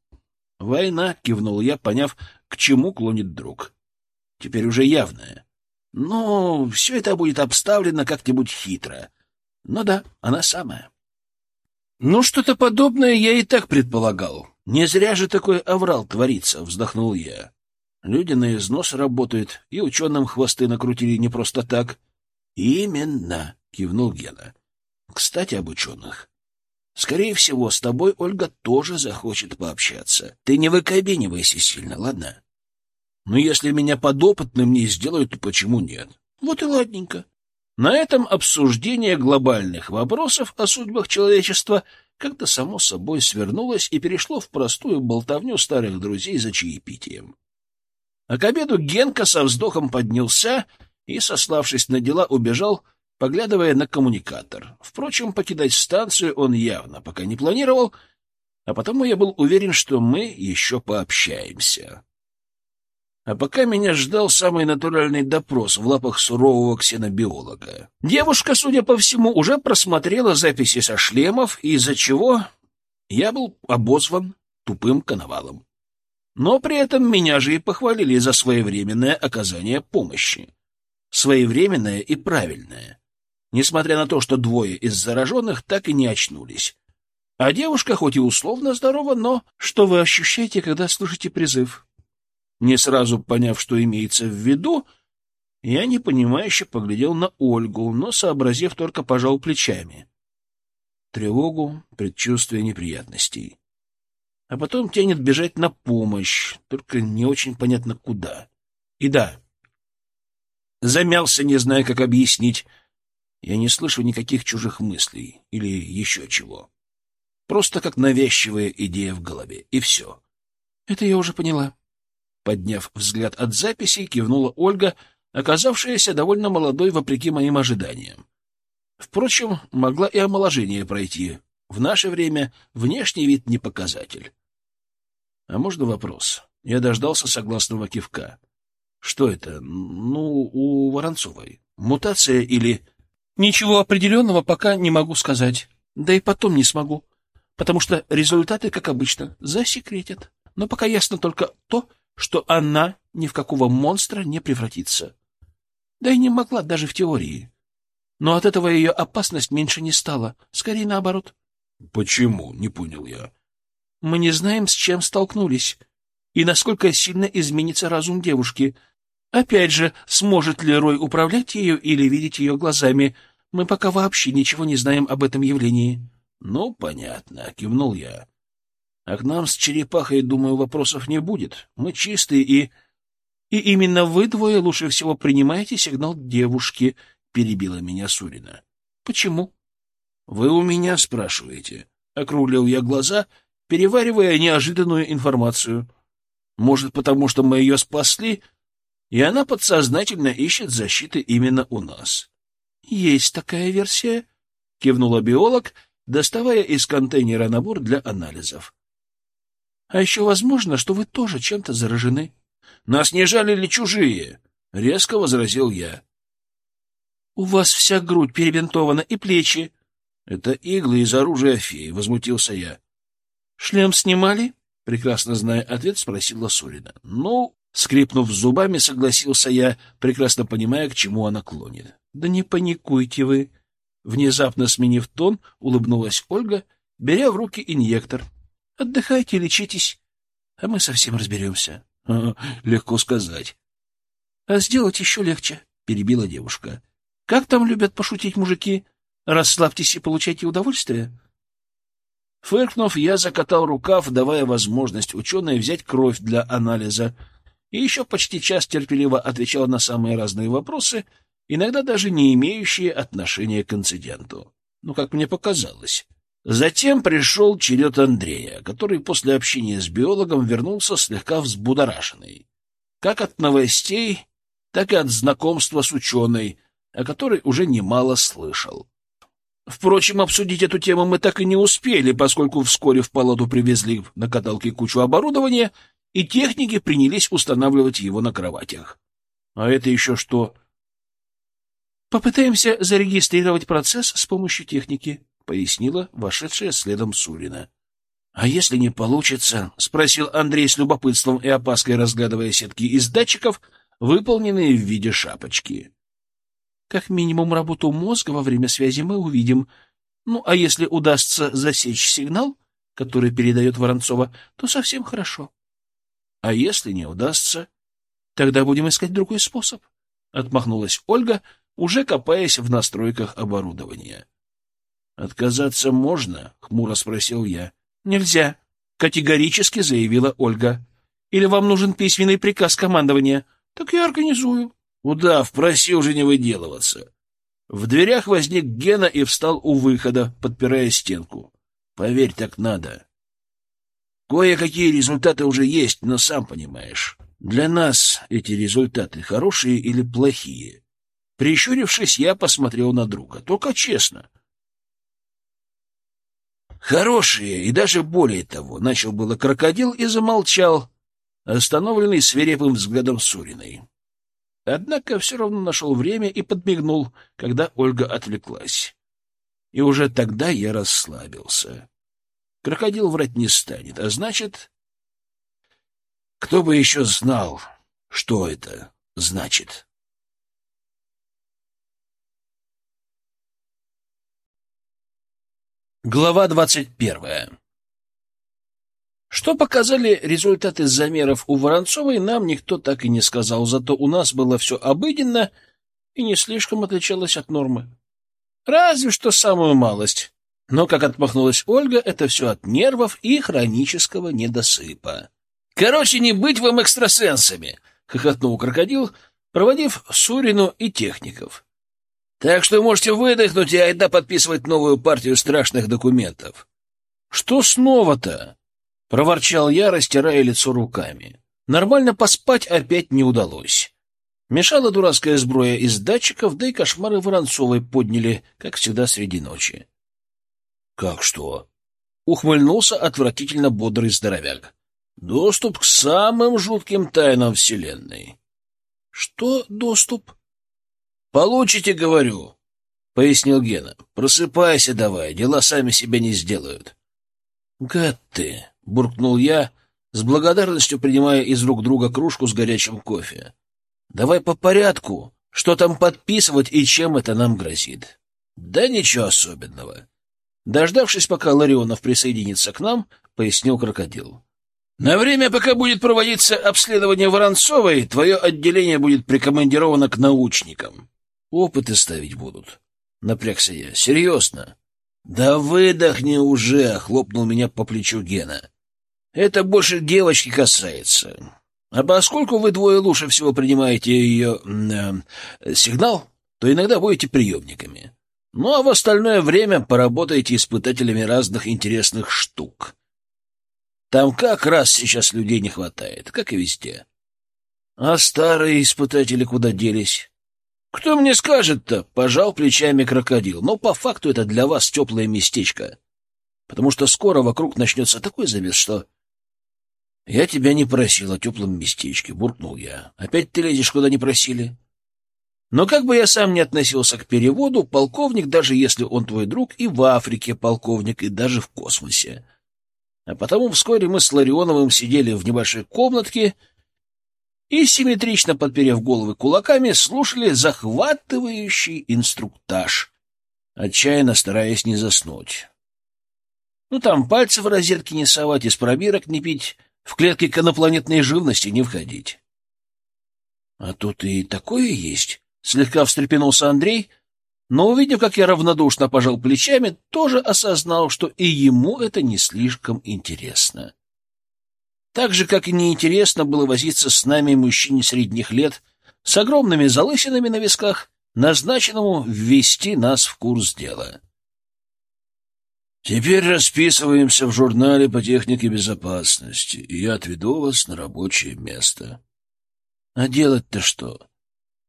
«Война», — кивнул я, поняв, к чему клонит друг. Теперь уже явная. Но все это будет обставлено как-нибудь хитро. Ну да, она самая. «Ну, что-то подобное я и так предполагал. Не зря же такой аврал творится», — вздохнул я. «Люди на износ работают, и ученым хвосты накрутили не просто так». «Именно», — кивнул Гена. «Кстати, об ученых. Скорее всего, с тобой Ольга тоже захочет пообщаться. Ты не выкобенивайся сильно, ладно? Но если меня подопытным не сделают, то почему нет? Вот и ладненько. На этом обсуждение глобальных вопросов о судьбах человечества как-то само собой свернулось и перешло в простую болтовню старых друзей за чаепитием. А к обеду Генка со вздохом поднялся и, сославшись на дела, убежал, поглядывая на коммуникатор. Впрочем, покидать станцию он явно пока не планировал, а потому я был уверен, что мы еще пообщаемся. А пока меня ждал самый натуральный допрос в лапах сурового ксенобиолога. Девушка, судя по всему, уже просмотрела записи со шлемов, из-за чего я был обозван тупым коновалом. Но при этом меня же и похвалили за своевременное оказание помощи. Своевременное и правильное. Несмотря на то, что двое из зараженных так и не очнулись. А девушка хоть и условно здорова, но что вы ощущаете, когда слушаете призыв? Не сразу поняв, что имеется в виду, я непонимающе поглядел на Ольгу, но, сообразив, только пожал плечами. Тревогу, предчувствие неприятностей. А потом тянет бежать на помощь, только не очень понятно куда. И да, замялся, не зная, как объяснить. Я не слышу никаких чужих мыслей или еще чего. Просто как навязчивая идея в голове, и все. Это я уже поняла. Подняв взгляд от записей, кивнула Ольга, оказавшаяся довольно молодой вопреки моим ожиданиям. Впрочем, могла и омоложение пройти. В наше время внешний вид не показатель. А можно вопрос? Я дождался согласного кивка. Что это? Ну, у Воронцовой. Мутация или... Ничего определенного пока не могу сказать. Да и потом не смогу. Потому что результаты, как обычно, засекретят. Но пока ясно только то, что она ни в какого монстра не превратится. Да и не могла даже в теории. Но от этого ее опасность меньше не стала, скорее наоборот. — Почему? — не понял я. — Мы не знаем, с чем столкнулись, и насколько сильно изменится разум девушки. Опять же, сможет ли Рой управлять ею или видеть ее глазами, мы пока вообще ничего не знаем об этом явлении. — Ну, понятно, — кивнул я. А к нам с черепахой, думаю, вопросов не будет. Мы чистые и... И именно вы двое лучше всего принимаете сигнал девушки, — перебила меня Сурина. — Почему? — Вы у меня спрашиваете. Округлил я глаза, переваривая неожиданную информацию. Может, потому что мы ее спасли, и она подсознательно ищет защиты именно у нас. — Есть такая версия, — кивнула биолог, доставая из контейнера набор для анализов. — А еще возможно, что вы тоже чем-то заражены. — Нас не жалили чужие, — резко возразил я. — У вас вся грудь перебинтована и плечи. — Это иглы из оружия феи, — возмутился я. — Шлем снимали? — прекрасно зная ответ, спросила Сурина. — Ну, скрипнув зубами, согласился я, прекрасно понимая, к чему она клонит. — Да не паникуйте вы. Внезапно сменив тон, улыбнулась Ольга, беря в руки инъектор. — Отдыхайте, лечитесь, а мы совсем разберемся. *laughs* — Легко сказать. — А сделать еще легче, — перебила девушка. — Как там любят пошутить мужики? Расслабьтесь и получайте удовольствие. Фыркнув, я закатал рукав, давая возможность ученой взять кровь для анализа, и еще почти час терпеливо отвечал на самые разные вопросы, иногда даже не имеющие отношения к инциденту. Ну, как мне показалось. Затем пришел черед Андрея, который после общения с биологом вернулся слегка взбудораженный. Как от новостей, так и от знакомства с ученой, о которой уже немало слышал. Впрочем, обсудить эту тему мы так и не успели, поскольку вскоре в палату привезли на каталке кучу оборудования, и техники принялись устанавливать его на кроватях. А это еще что? Попытаемся зарегистрировать процесс с помощью техники, пояснила вошедшая следом Сурина. А если не получится? спросил Андрей с любопытством и опаской разглядывая сетки из датчиков, выполненные в виде шапочки. Как минимум работу мозга во время связи мы увидим. Ну, а если удастся засечь сигнал, который передает Воронцова, то совсем хорошо. А если не удастся, тогда будем искать другой способ. Отмахнулась Ольга, уже копаясь в настройках оборудования. «Отказаться можно?» — хмуро спросил я. «Нельзя», — категорически заявила Ольга. «Или вам нужен письменный приказ командования? Так я организую». Удав, проси уже не выделываться. В дверях возник Гена и встал у выхода, подпирая стенку. Поверь, так надо. Кое-какие результаты уже есть, но сам понимаешь, для нас эти результаты хорошие или плохие. Прищурившись, я посмотрел на друга. Только честно. Хорошие, и даже более того, начал было крокодил и замолчал, остановленный свирепым взглядом Суриной. Однако все равно нашел время и подмигнул, когда Ольга отвлеклась. И уже тогда я расслабился. Крокодил врать не станет, а значит... Кто бы еще знал, что это значит? Глава двадцать первая что показали результаты замеров у Воронцовой, нам никто так и не сказал, зато у нас было все обыденно и не слишком отличалось от нормы. Разве что самую малость. Но, как отмахнулась Ольга, это все от нервов и хронического недосыпа. «Короче, не быть вам экстрасенсами!» — хохотнул крокодил, проводив Сурину и техников. «Так что можете выдохнуть и айда подписывать новую партию страшных документов». «Что снова-то?» — проворчал я, растирая лицо руками. Нормально поспать опять не удалось. Мешала дурацкая сброя из датчиков, да и кошмары Воронцовой подняли, как всегда, среди ночи. — Как что? — ухмыльнулся отвратительно бодрый здоровяк. — Доступ к самым жутким тайнам Вселенной. — Что доступ? — Получите, говорю, — пояснил Гена. — Просыпайся давай, дела сами себя не сделают. — Гад ты! — буркнул я, с благодарностью принимая из рук друга кружку с горячим кофе. — Давай по порядку. Что там подписывать и чем это нам грозит? — Да ничего особенного. Дождавшись, пока Ларионов присоединится к нам, пояснил крокодил. — На время, пока будет проводиться обследование Воронцовой, твое отделение будет прикомандировано к научникам. Опыты ставить будут. Напрягся я. — Серьезно. — Да выдохни уже! — хлопнул меня по плечу Гена. Это больше девочки касается. А поскольку вы двое лучше всего принимаете ее э, сигнал, то иногда будете приемниками. Ну а в остальное время поработаете испытателями разных интересных штук. Там как раз сейчас людей не хватает, как и везде. А старые испытатели куда делись? Кто мне скажет-то? Пожал плечами крокодил. Но по факту это для вас теплое местечко. Потому что скоро вокруг начнется такой замес, что... Я тебя не просил о теплом местечке, буркнул я. Опять ты лезешь, куда не просили? Но как бы я сам не относился к переводу, полковник, даже если он твой друг, и в Африке полковник, и даже в космосе. А потому вскоре мы с Ларионовым сидели в небольшой комнатке и, симметрично подперев головы кулаками, слушали захватывающий инструктаж, отчаянно стараясь не заснуть. Ну, там пальцы в розетке не совать, из пробирок не пить, в клетке к инопланетной живности не входить. — А тут и такое есть, — слегка встрепенулся Андрей, но, увидев, как я равнодушно пожал плечами, тоже осознал, что и ему это не слишком интересно. Так же, как и неинтересно было возиться с нами мужчине средних лет с огромными залысинами на висках, назначенному ввести нас в курс дела. Теперь расписываемся в журнале по технике безопасности, и я отведу вас на рабочее место. А делать-то что?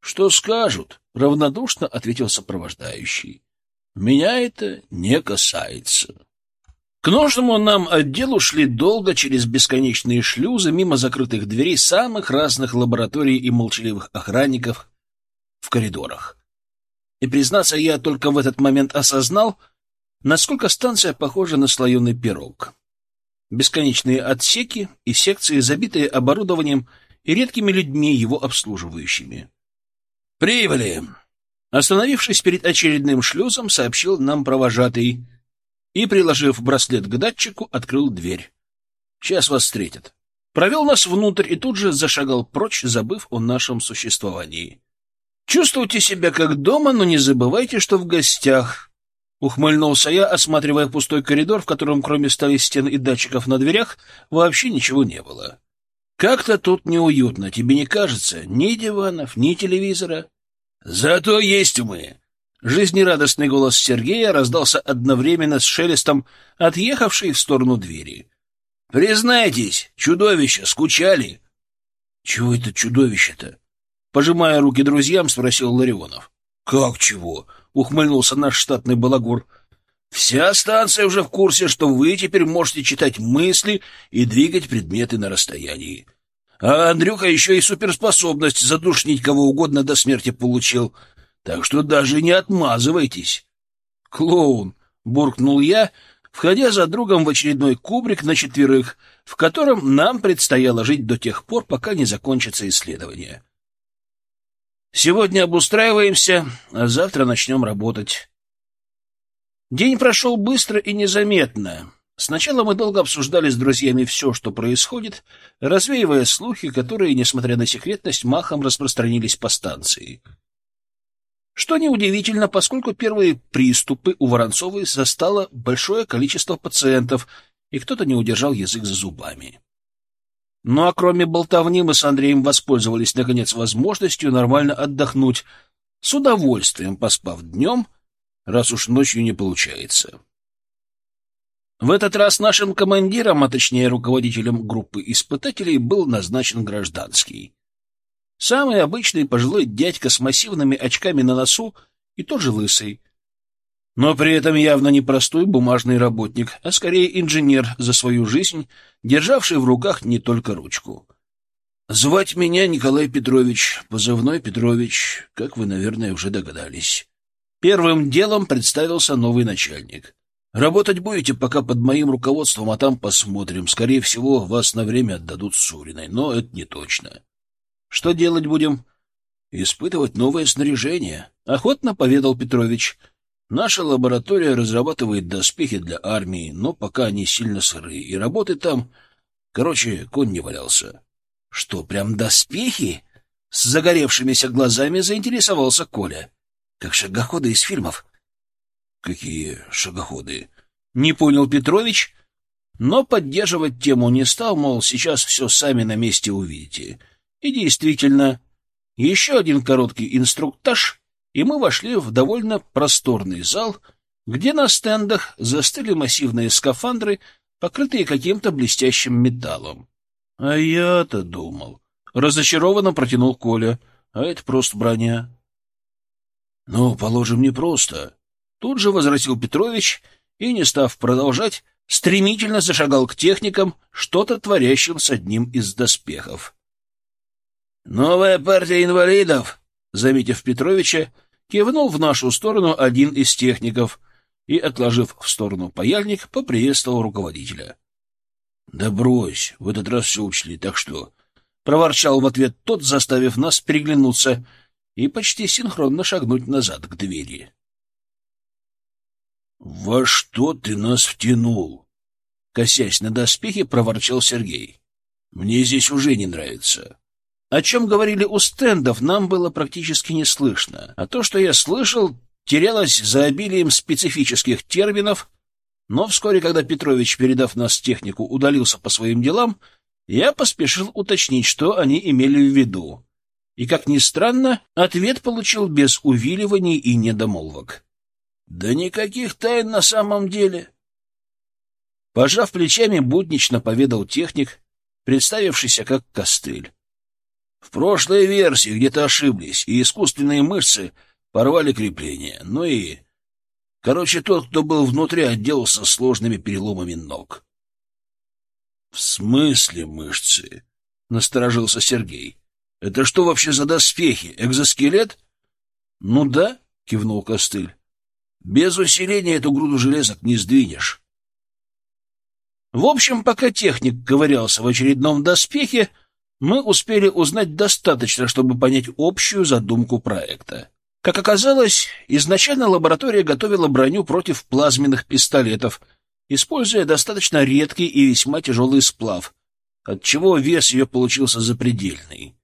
Что скажут? Равнодушно ответил сопровождающий. Меня это не касается. К нужному нам отделу шли долго через бесконечные шлюзы, мимо закрытых дверей самых разных лабораторий и молчаливых охранников в коридорах. И, признаться, я только в этот момент осознал — насколько станция похожа на слоеный пирог. Бесконечные отсеки и секции, забитые оборудованием и редкими людьми, его обслуживающими. «Прибыли!» Остановившись перед очередным шлюзом, сообщил нам провожатый и, приложив браслет к датчику, открыл дверь. «Сейчас вас встретят». Провел нас внутрь и тут же зашагал прочь, забыв о нашем существовании. «Чувствуйте себя как дома, но не забывайте, что в гостях», Ухмыльнулся я, осматривая пустой коридор, в котором кроме стали стен и датчиков на дверях вообще ничего не было. Как-то тут неуютно, тебе не кажется? Ни диванов, ни телевизора. Зато есть мы. Жизнерадостный голос Сергея раздался одновременно с шелестом, отъехавшей в сторону двери. Признайтесь, чудовище, скучали. Чего это чудовище-то? Пожимая руки друзьям, спросил Ларионов. Как чего? Ухмыльнулся наш штатный балагур. Вся станция уже в курсе, что вы теперь можете читать мысли и двигать предметы на расстоянии. А Андрюха еще и суперспособность задушнить кого угодно до смерти получил. Так что даже не отмазывайтесь. Клоун, буркнул я, входя за другом в очередной кубрик на четверых, в котором нам предстояло жить до тех пор, пока не закончится исследование. Сегодня обустраиваемся, а завтра начнем работать. День прошел быстро и незаметно. Сначала мы долго обсуждали с друзьями все, что происходит, развеивая слухи, которые, несмотря на секретность, махом распространились по станции. Что неудивительно, поскольку первые приступы у Воронцовой застало большое количество пациентов, и кто-то не удержал язык за зубами. Ну а кроме болтовни мы с Андреем воспользовались, наконец, возможностью нормально отдохнуть, с удовольствием поспав днем, раз уж ночью не получается. В этот раз нашим командиром, а точнее руководителем группы испытателей, был назначен гражданский. Самый обычный пожилой дядька с массивными очками на носу и тоже лысый, но при этом явно не простой бумажный работник, а скорее инженер за свою жизнь, державший в руках не только ручку. Звать меня Николай Петрович, позывной Петрович, как вы, наверное, уже догадались. Первым делом представился новый начальник. Работать будете пока под моим руководством, а там посмотрим. Скорее всего, вас на время отдадут Суриной, но это не точно. Что делать будем? Испытывать новое снаряжение, охотно поведал Петрович. — Наша лаборатория разрабатывает доспехи для армии, но пока они сильно сырые, и работы там... Короче, конь не валялся. — Что, прям доспехи? — с загоревшимися глазами заинтересовался Коля. — Как шагоходы из фильмов. — Какие шагоходы? — не понял Петрович, но поддерживать тему не стал, мол, сейчас все сами на месте увидите. И действительно, еще один короткий инструктаж — и мы вошли в довольно просторный зал, где на стендах застыли массивные скафандры покрытые каким-то блестящим металлом. — А я-то думал. Разочарованно протянул Коля. — А это просто броня. — Ну, положим, не просто. Тут же возразил Петрович и, не став продолжать, стремительно зашагал к техникам, что-то творящим с одним из доспехов. «Новая партия инвалидов!» Заметив Петровича, кивнул в нашу сторону один из техников и, отложив в сторону паяльник, поприветствовал руководителя. — Да брось, в этот раз все учли, так что... — проворчал в ответ тот, заставив нас переглянуться и почти синхронно шагнуть назад к двери. — Во что ты нас втянул? — косясь на доспехи, проворчал Сергей. — Мне здесь уже не нравится. О чем говорили у стендов, нам было практически не слышно, а то, что я слышал, терялось за обилием специфических терминов, но вскоре, когда Петрович, передав нас технику, удалился по своим делам, я поспешил уточнить, что они имели в виду. И, как ни странно, ответ получил без увиливаний и недомолвок. Да никаких тайн на самом деле. Пожав плечами, буднично поведал техник, представившийся как костыль. В прошлой версии где-то ошиблись, и искусственные мышцы порвали крепление. Ну и... Короче, тот, кто был внутри, отделался сложными переломами ног. — В смысле мышцы? — насторожился Сергей. — Это что вообще за доспехи? Экзоскелет? — Ну да, — кивнул Костыль. Без усиления эту груду железок не сдвинешь. В общем, пока техник ковырялся в очередном доспехе, мы успели узнать достаточно, чтобы понять общую задумку проекта. Как оказалось, изначально лаборатория готовила броню против плазменных пистолетов, используя достаточно редкий и весьма тяжелый сплав, отчего вес ее получился запредельный.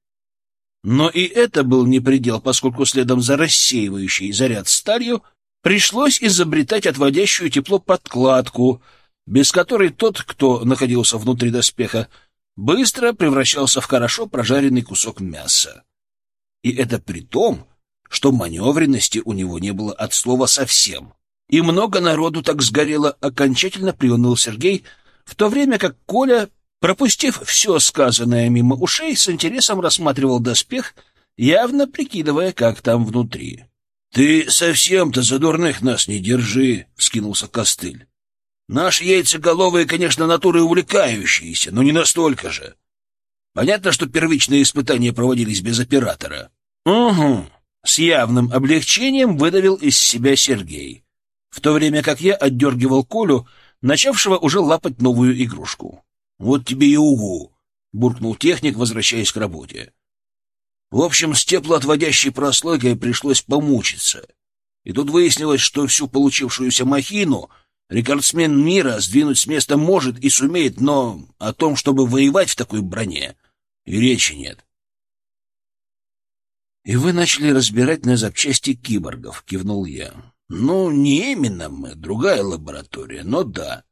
Но и это был не предел, поскольку следом за рассеивающей заряд сталью Пришлось изобретать отводящую тепло подкладку, без которой тот, кто находился внутри доспеха, быстро превращался в хорошо прожаренный кусок мяса. И это при том, что маневренности у него не было от слова совсем. И много народу так сгорело, окончательно приуныл Сергей, в то время как Коля, пропустив все сказанное мимо ушей, с интересом рассматривал доспех, явно прикидывая, как там внутри. — Ты совсем-то за дурных нас не держи, — вскинулся Костыль. — Наши яйцеголовые, конечно, натуры увлекающиеся, но не настолько же. Понятно, что первичные испытания проводились без оператора. — Угу. С явным облегчением выдавил из себя Сергей, в то время как я отдергивал Колю, начавшего уже лапать новую игрушку. — Вот тебе и угу, — буркнул техник, возвращаясь к работе. В общем, с теплоотводящей прослойкой пришлось помучиться. И тут выяснилось, что всю получившуюся махину рекордсмен мира сдвинуть с места может и сумеет, но о том, чтобы воевать в такой броне, и речи нет. «И вы начали разбирать на запчасти киборгов», — кивнул я. «Ну, не именно мы, другая лаборатория, но да».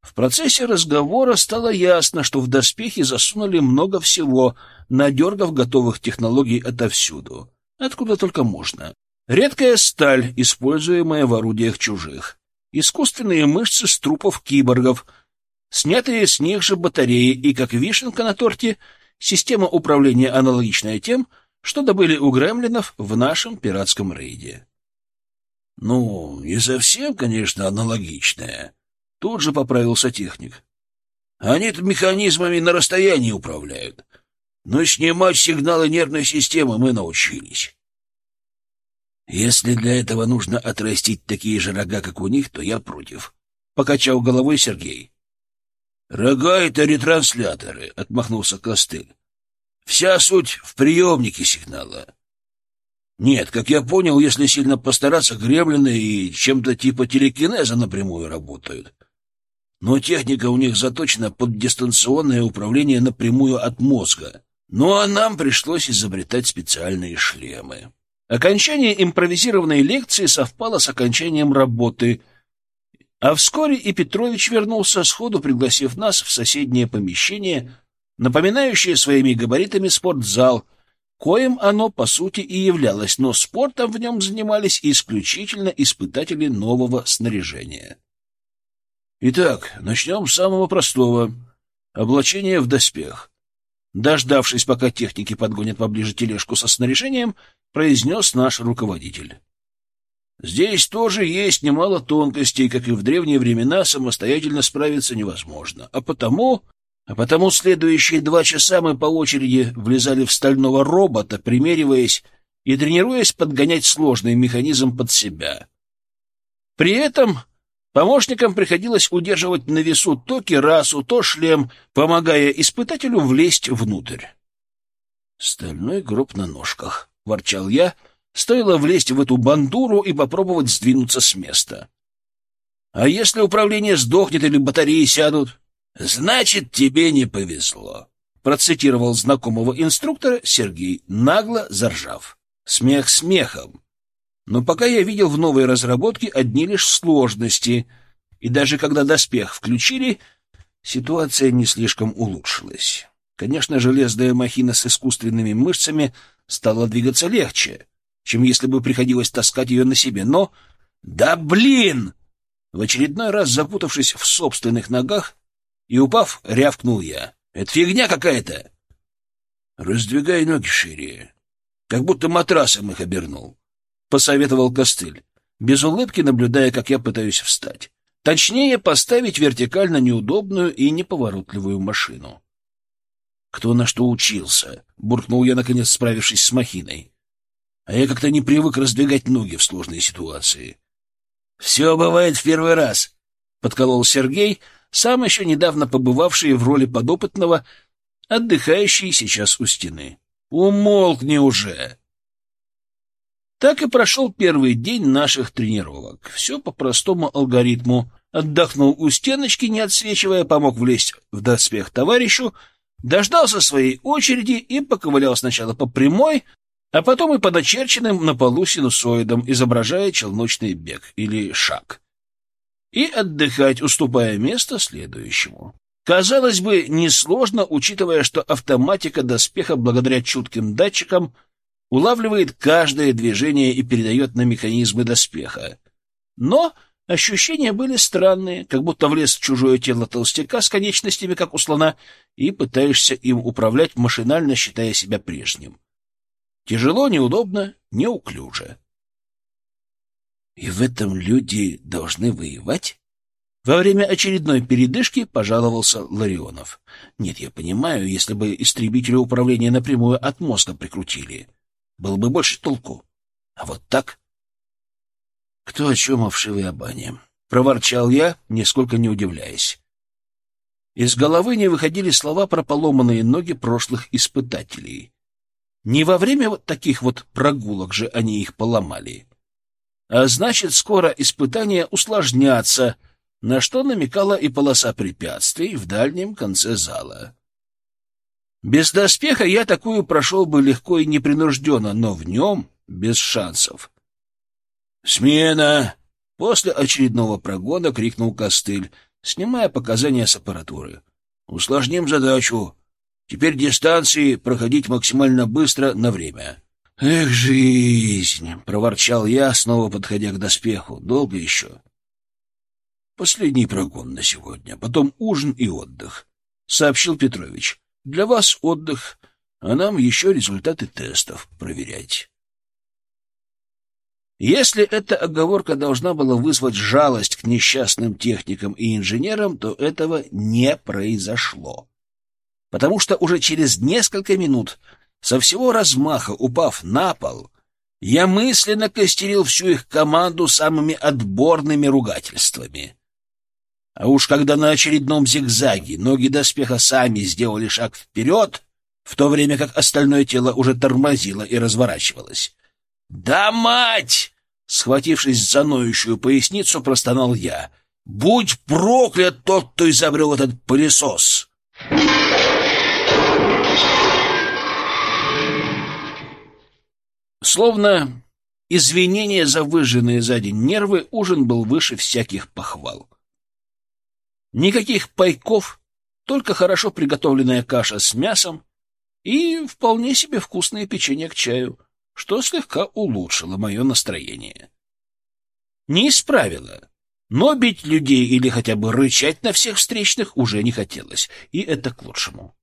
В процессе разговора стало ясно, что в доспехи засунули много всего, надергав готовых технологий отовсюду, откуда только можно. Редкая сталь, используемая в орудиях чужих, искусственные мышцы с трупов киборгов, снятые с них же батареи и, как вишенка на торте, система управления аналогичная тем, что добыли у гремлинов в нашем пиратском рейде. Ну, не совсем, конечно, аналогичная, Тут же поправился техник. Они-то механизмами на расстоянии управляют. Но снимать сигналы нервной системы мы научились. Если для этого нужно отрастить такие же рога, как у них, то я против. Покачал головой Сергей. Рога — это ретрансляторы, — отмахнулся Костыль. Вся суть в приемнике сигнала. Нет, как я понял, если сильно постараться, гремлины и чем-то типа телекинеза напрямую работают но техника у них заточена под дистанционное управление напрямую от мозга. Ну а нам пришлось изобретать специальные шлемы. Окончание импровизированной лекции совпало с окончанием работы, а вскоре и Петрович вернулся сходу, пригласив нас в соседнее помещение, напоминающее своими габаритами спортзал, коим оно, по сути, и являлось, но спортом в нем занимались исключительно испытатели нового снаряжения. Итак, начнем с самого простого — облачения в доспех. Дождавшись, пока техники подгонят поближе тележку со снаряжением, произнес наш руководитель. Здесь тоже есть немало тонкостей, как и в древние времена самостоятельно справиться невозможно. А потому... А потому следующие два часа мы по очереди влезали в стального робота, примериваясь и тренируясь подгонять сложный механизм под себя. При этом помощникам приходилось удерживать на весу то кирасу, то шлем, помогая испытателю влезть внутрь. «Стальной гроб на ножках», — ворчал я, — Стоило влезть в эту бандуру и попробовать сдвинуться с места. А если управление сдохнет или батареи сядут? Значит, тебе не повезло, процитировал знакомого инструктора Сергей, нагло заржав. Смех смехом. Но пока я видел в новой разработке одни лишь сложности, и даже когда доспех включили, ситуация не слишком улучшилась. Конечно, железная махина с искусственными мышцами стала двигаться легче, чем если бы приходилось таскать ее на себе. Но... Да блин! В очередной раз запутавшись в собственных ногах и упав, рявкнул я. Это фигня какая-то. Раздвигай ноги шире, как будто матрасом их обернул, — посоветовал костыль, без улыбки наблюдая, как я пытаюсь встать. Точнее, поставить вертикально неудобную и неповоротливую машину. «Кто на что учился?» — буркнул я, наконец справившись с махиной а я как-то не привык раздвигать ноги в сложной ситуации. — Все бывает в первый раз, — подколол Сергей, сам еще недавно побывавший в роли подопытного, отдыхающий сейчас у стены. — Умолкни уже! Так и прошел первый день наших тренировок. Все по простому алгоритму. Отдохнул у стеночки, не отсвечивая, помог влезть в доспех товарищу, дождался своей очереди и поковылял сначала по прямой, а потом и под очерченным на полу синусоидом, изображая челночный бег или шаг. И отдыхать, уступая место следующему. Казалось бы, несложно, учитывая, что автоматика доспеха благодаря чутким датчикам улавливает каждое движение и передает на механизмы доспеха. Но ощущения были странные, как будто влез в чужое тело толстяка с конечностями, как у слона, и пытаешься им управлять, машинально считая себя прежним. Тяжело, неудобно, неуклюже. И в этом люди должны воевать? Во время очередной передышки пожаловался Ларионов. Нет, я понимаю, если бы истребители управления напрямую от мозга прикрутили, было бы больше толку. А вот так... Кто о чем, о вшивой? Проворчал я, нисколько не удивляясь. Из головы не выходили слова про поломанные ноги прошлых испытателей. Не во время вот таких вот прогулок же они их поломали. А значит, скоро испытания усложнятся, на что намекала и полоса препятствий в дальнем конце зала. Без доспеха я такую прошел бы легко и непринужденно, но в нем без шансов. «Смена!» — после очередного прогона крикнул Костыль, снимая показания с аппаратуры. «Усложним задачу. Теперь дистанции проходить максимально быстро на время. «Эх, жизнь!» — проворчал я, снова подходя к доспеху. «Долго еще?» «Последний прогон на сегодня, потом ужин и отдых», — сообщил Петрович. «Для вас отдых, а нам еще результаты тестов проверять». Если эта оговорка должна была вызвать жалость к несчастным техникам и инженерам, то этого не произошло потому что уже через несколько минут, со всего размаха упав на пол, я мысленно костерил всю их команду самыми отборными ругательствами. А уж когда на очередном зигзаге ноги доспеха сами сделали шаг вперед, в то время как остальное тело уже тормозило и разворачивалось. «Да мать!» — схватившись за ноющую поясницу, простонал я. «Будь проклят тот, кто изобрел этот пылесос!» Словно извинение за выжженные за день нервы, ужин был выше всяких похвал. Никаких пайков, только хорошо приготовленная каша с мясом и вполне себе вкусное печенье к чаю, что слегка улучшило мое настроение. Не исправило, Но бить людей или хотя бы рычать на всех встречных уже не хотелось, и это к лучшему.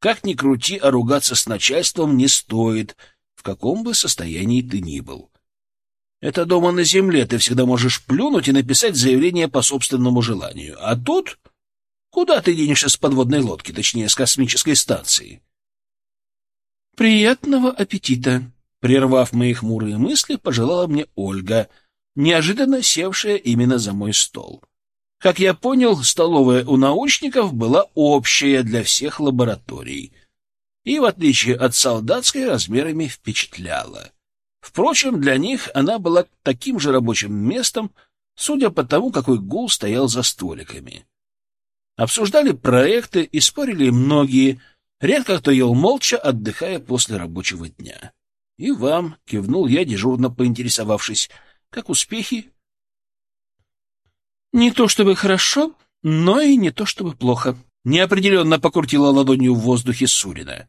Как ни крути, а ругаться с начальством не стоит, в каком бы состоянии ты ни был. Это дома на земле, ты всегда можешь плюнуть и написать заявление по собственному желанию. А тут... Куда ты денешься с подводной лодки, точнее, с космической станции? «Приятного аппетита!» Прервав мои хмурые мысли, пожелала мне Ольга, неожиданно севшая именно за мой стол. Как я понял, столовая у научников была общая для всех лабораторий и, в отличие от солдатской, размерами впечатляла. Впрочем, для них она была таким же рабочим местом, судя по тому, какой гул стоял за столиками. Обсуждали проекты и спорили многие, редко кто ел молча, отдыхая после рабочего дня. — И вам, — кивнул я, дежурно поинтересовавшись, — как успехи? — Не то чтобы хорошо, но и не то чтобы плохо. Неопределенно покрутила ладонью в воздухе Сурина.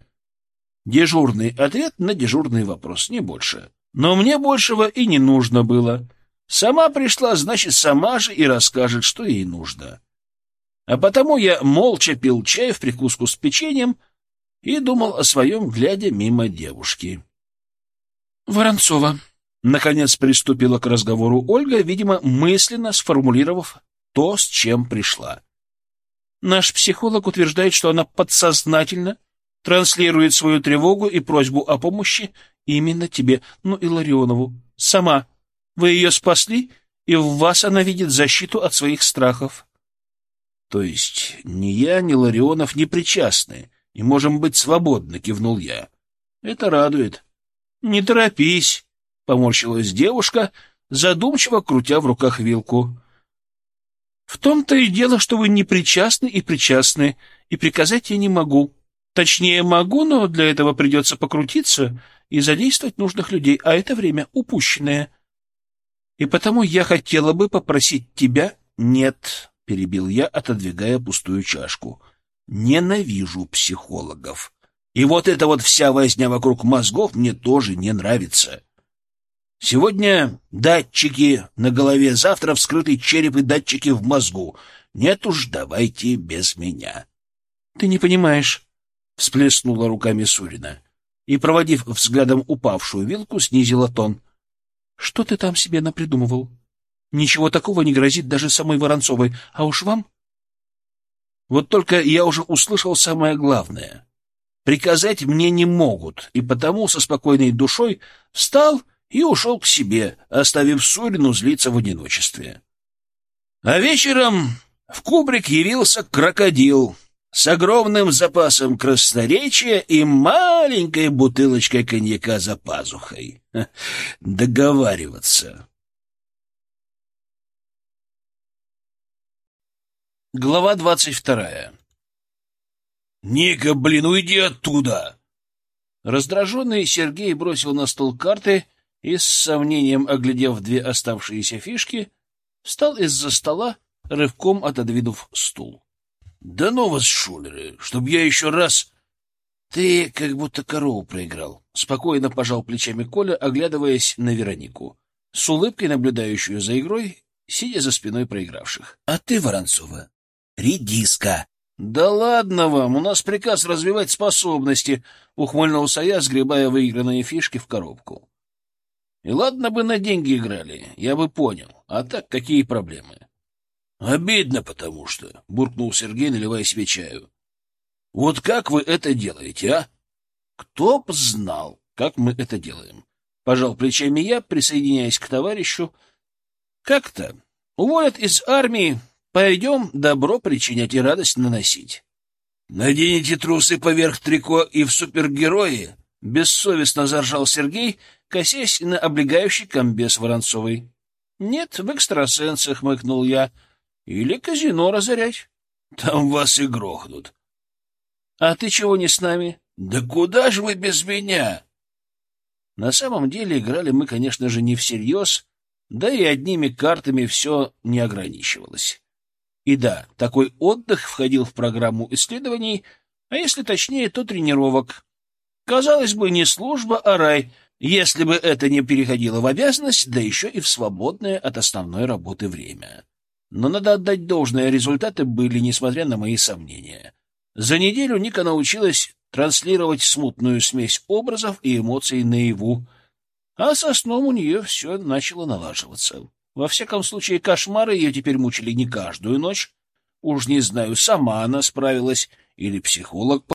Дежурный ответ на дежурный вопрос, не больше. Но мне большего и не нужно было. Сама пришла, значит, сама же и расскажет, что ей нужно. А потому я молча пил чай в прикуску с печеньем и думал о своем, глядя мимо девушки. Воронцова. Наконец приступила к разговору Ольга, видимо, мысленно сформулировав то, с чем пришла. Наш психолог утверждает, что она подсознательно транслирует свою тревогу и просьбу о помощи именно тебе, ну и Ларионову. Сама. Вы ее спасли, и в вас она видит защиту от своих страхов. То есть ни я, ни Ларионов не причастны, и можем быть свободны, кивнул я. Это радует. Не торопись, поморщилась девушка, задумчиво крутя в руках вилку. В том-то и дело, что вы не причастны и причастны, и приказать я не могу. Точнее, могу, но для этого придется покрутиться и задействовать нужных людей, а это время упущенное. И потому я хотела бы попросить тебя... Нет, перебил я, отодвигая пустую чашку. Ненавижу психологов. И вот эта вот вся возня вокруг мозгов мне тоже не нравится. Сегодня датчики на голове, завтра вскрытый череп и датчики в мозгу. Нет уж, давайте без меня. — Ты не понимаешь, — всплеснула руками Сурина и, проводив взглядом упавшую вилку, снизила тон. — Что ты там себе напридумывал? Ничего такого не грозит даже самой Воронцовой, а уж вам? Вот только я уже услышал самое главное. Приказать мне не могут, и потому со спокойной душой встал и ушел к себе, оставив Сурину злиться в одиночестве. А вечером в кубрик явился крокодил с огромным запасом красноречия и маленькой бутылочкой коньяка за пазухой. Договариваться. Глава двадцать вторая. «Ника, блин, уйди оттуда!» Раздраженный Сергей бросил на стол карты и, с сомнением оглядев две оставшиеся фишки, встал из-за стола, рывком отодвинув стул. «Да ну вас, шулеры, чтоб я еще раз...» «Ты как будто корову проиграл», — спокойно пожал плечами Коля, оглядываясь на Веронику, с улыбкой наблюдающую за игрой, сидя за спиной проигравших. «А ты, Воронцова, редиска. — Да ладно вам, у нас приказ развивать способности, — ухмыльнулся я, сгребая выигранные фишки в коробку. — И ладно бы на деньги играли, я бы понял. А так какие проблемы? — Обидно потому что, — буркнул Сергей, наливая себе чаю. — Вот как вы это делаете, а? — Кто б знал, как мы это делаем? Пожал плечами я, присоединяясь к товарищу. — Как-то. Уволят из армии, Пойдем добро причинять и радость наносить. Наденете трусы поверх трико и в супергерои? Бессовестно заржал Сергей, косясь на облегающий комбез Воронцовой. Нет, в экстрасенсах, хмыкнул я. Или казино разорять. Там вас и грохнут. А ты чего не с нами? Да куда же вы без меня? На самом деле играли мы, конечно же, не всерьез, да и одними картами все не ограничивалось. И да, такой отдых входил в программу исследований, а если точнее, то тренировок. Казалось бы, не служба, а рай, если бы это не переходило в обязанность, да еще и в свободное от основной работы время. Но надо отдать должное, результаты были, несмотря на мои сомнения. За неделю Ника научилась транслировать смутную смесь образов и эмоций наяву, а со сном у нее все начало налаживаться. Во всяком случае, кошмары ее теперь мучили не каждую ночь. Уж не знаю, сама она справилась или психолог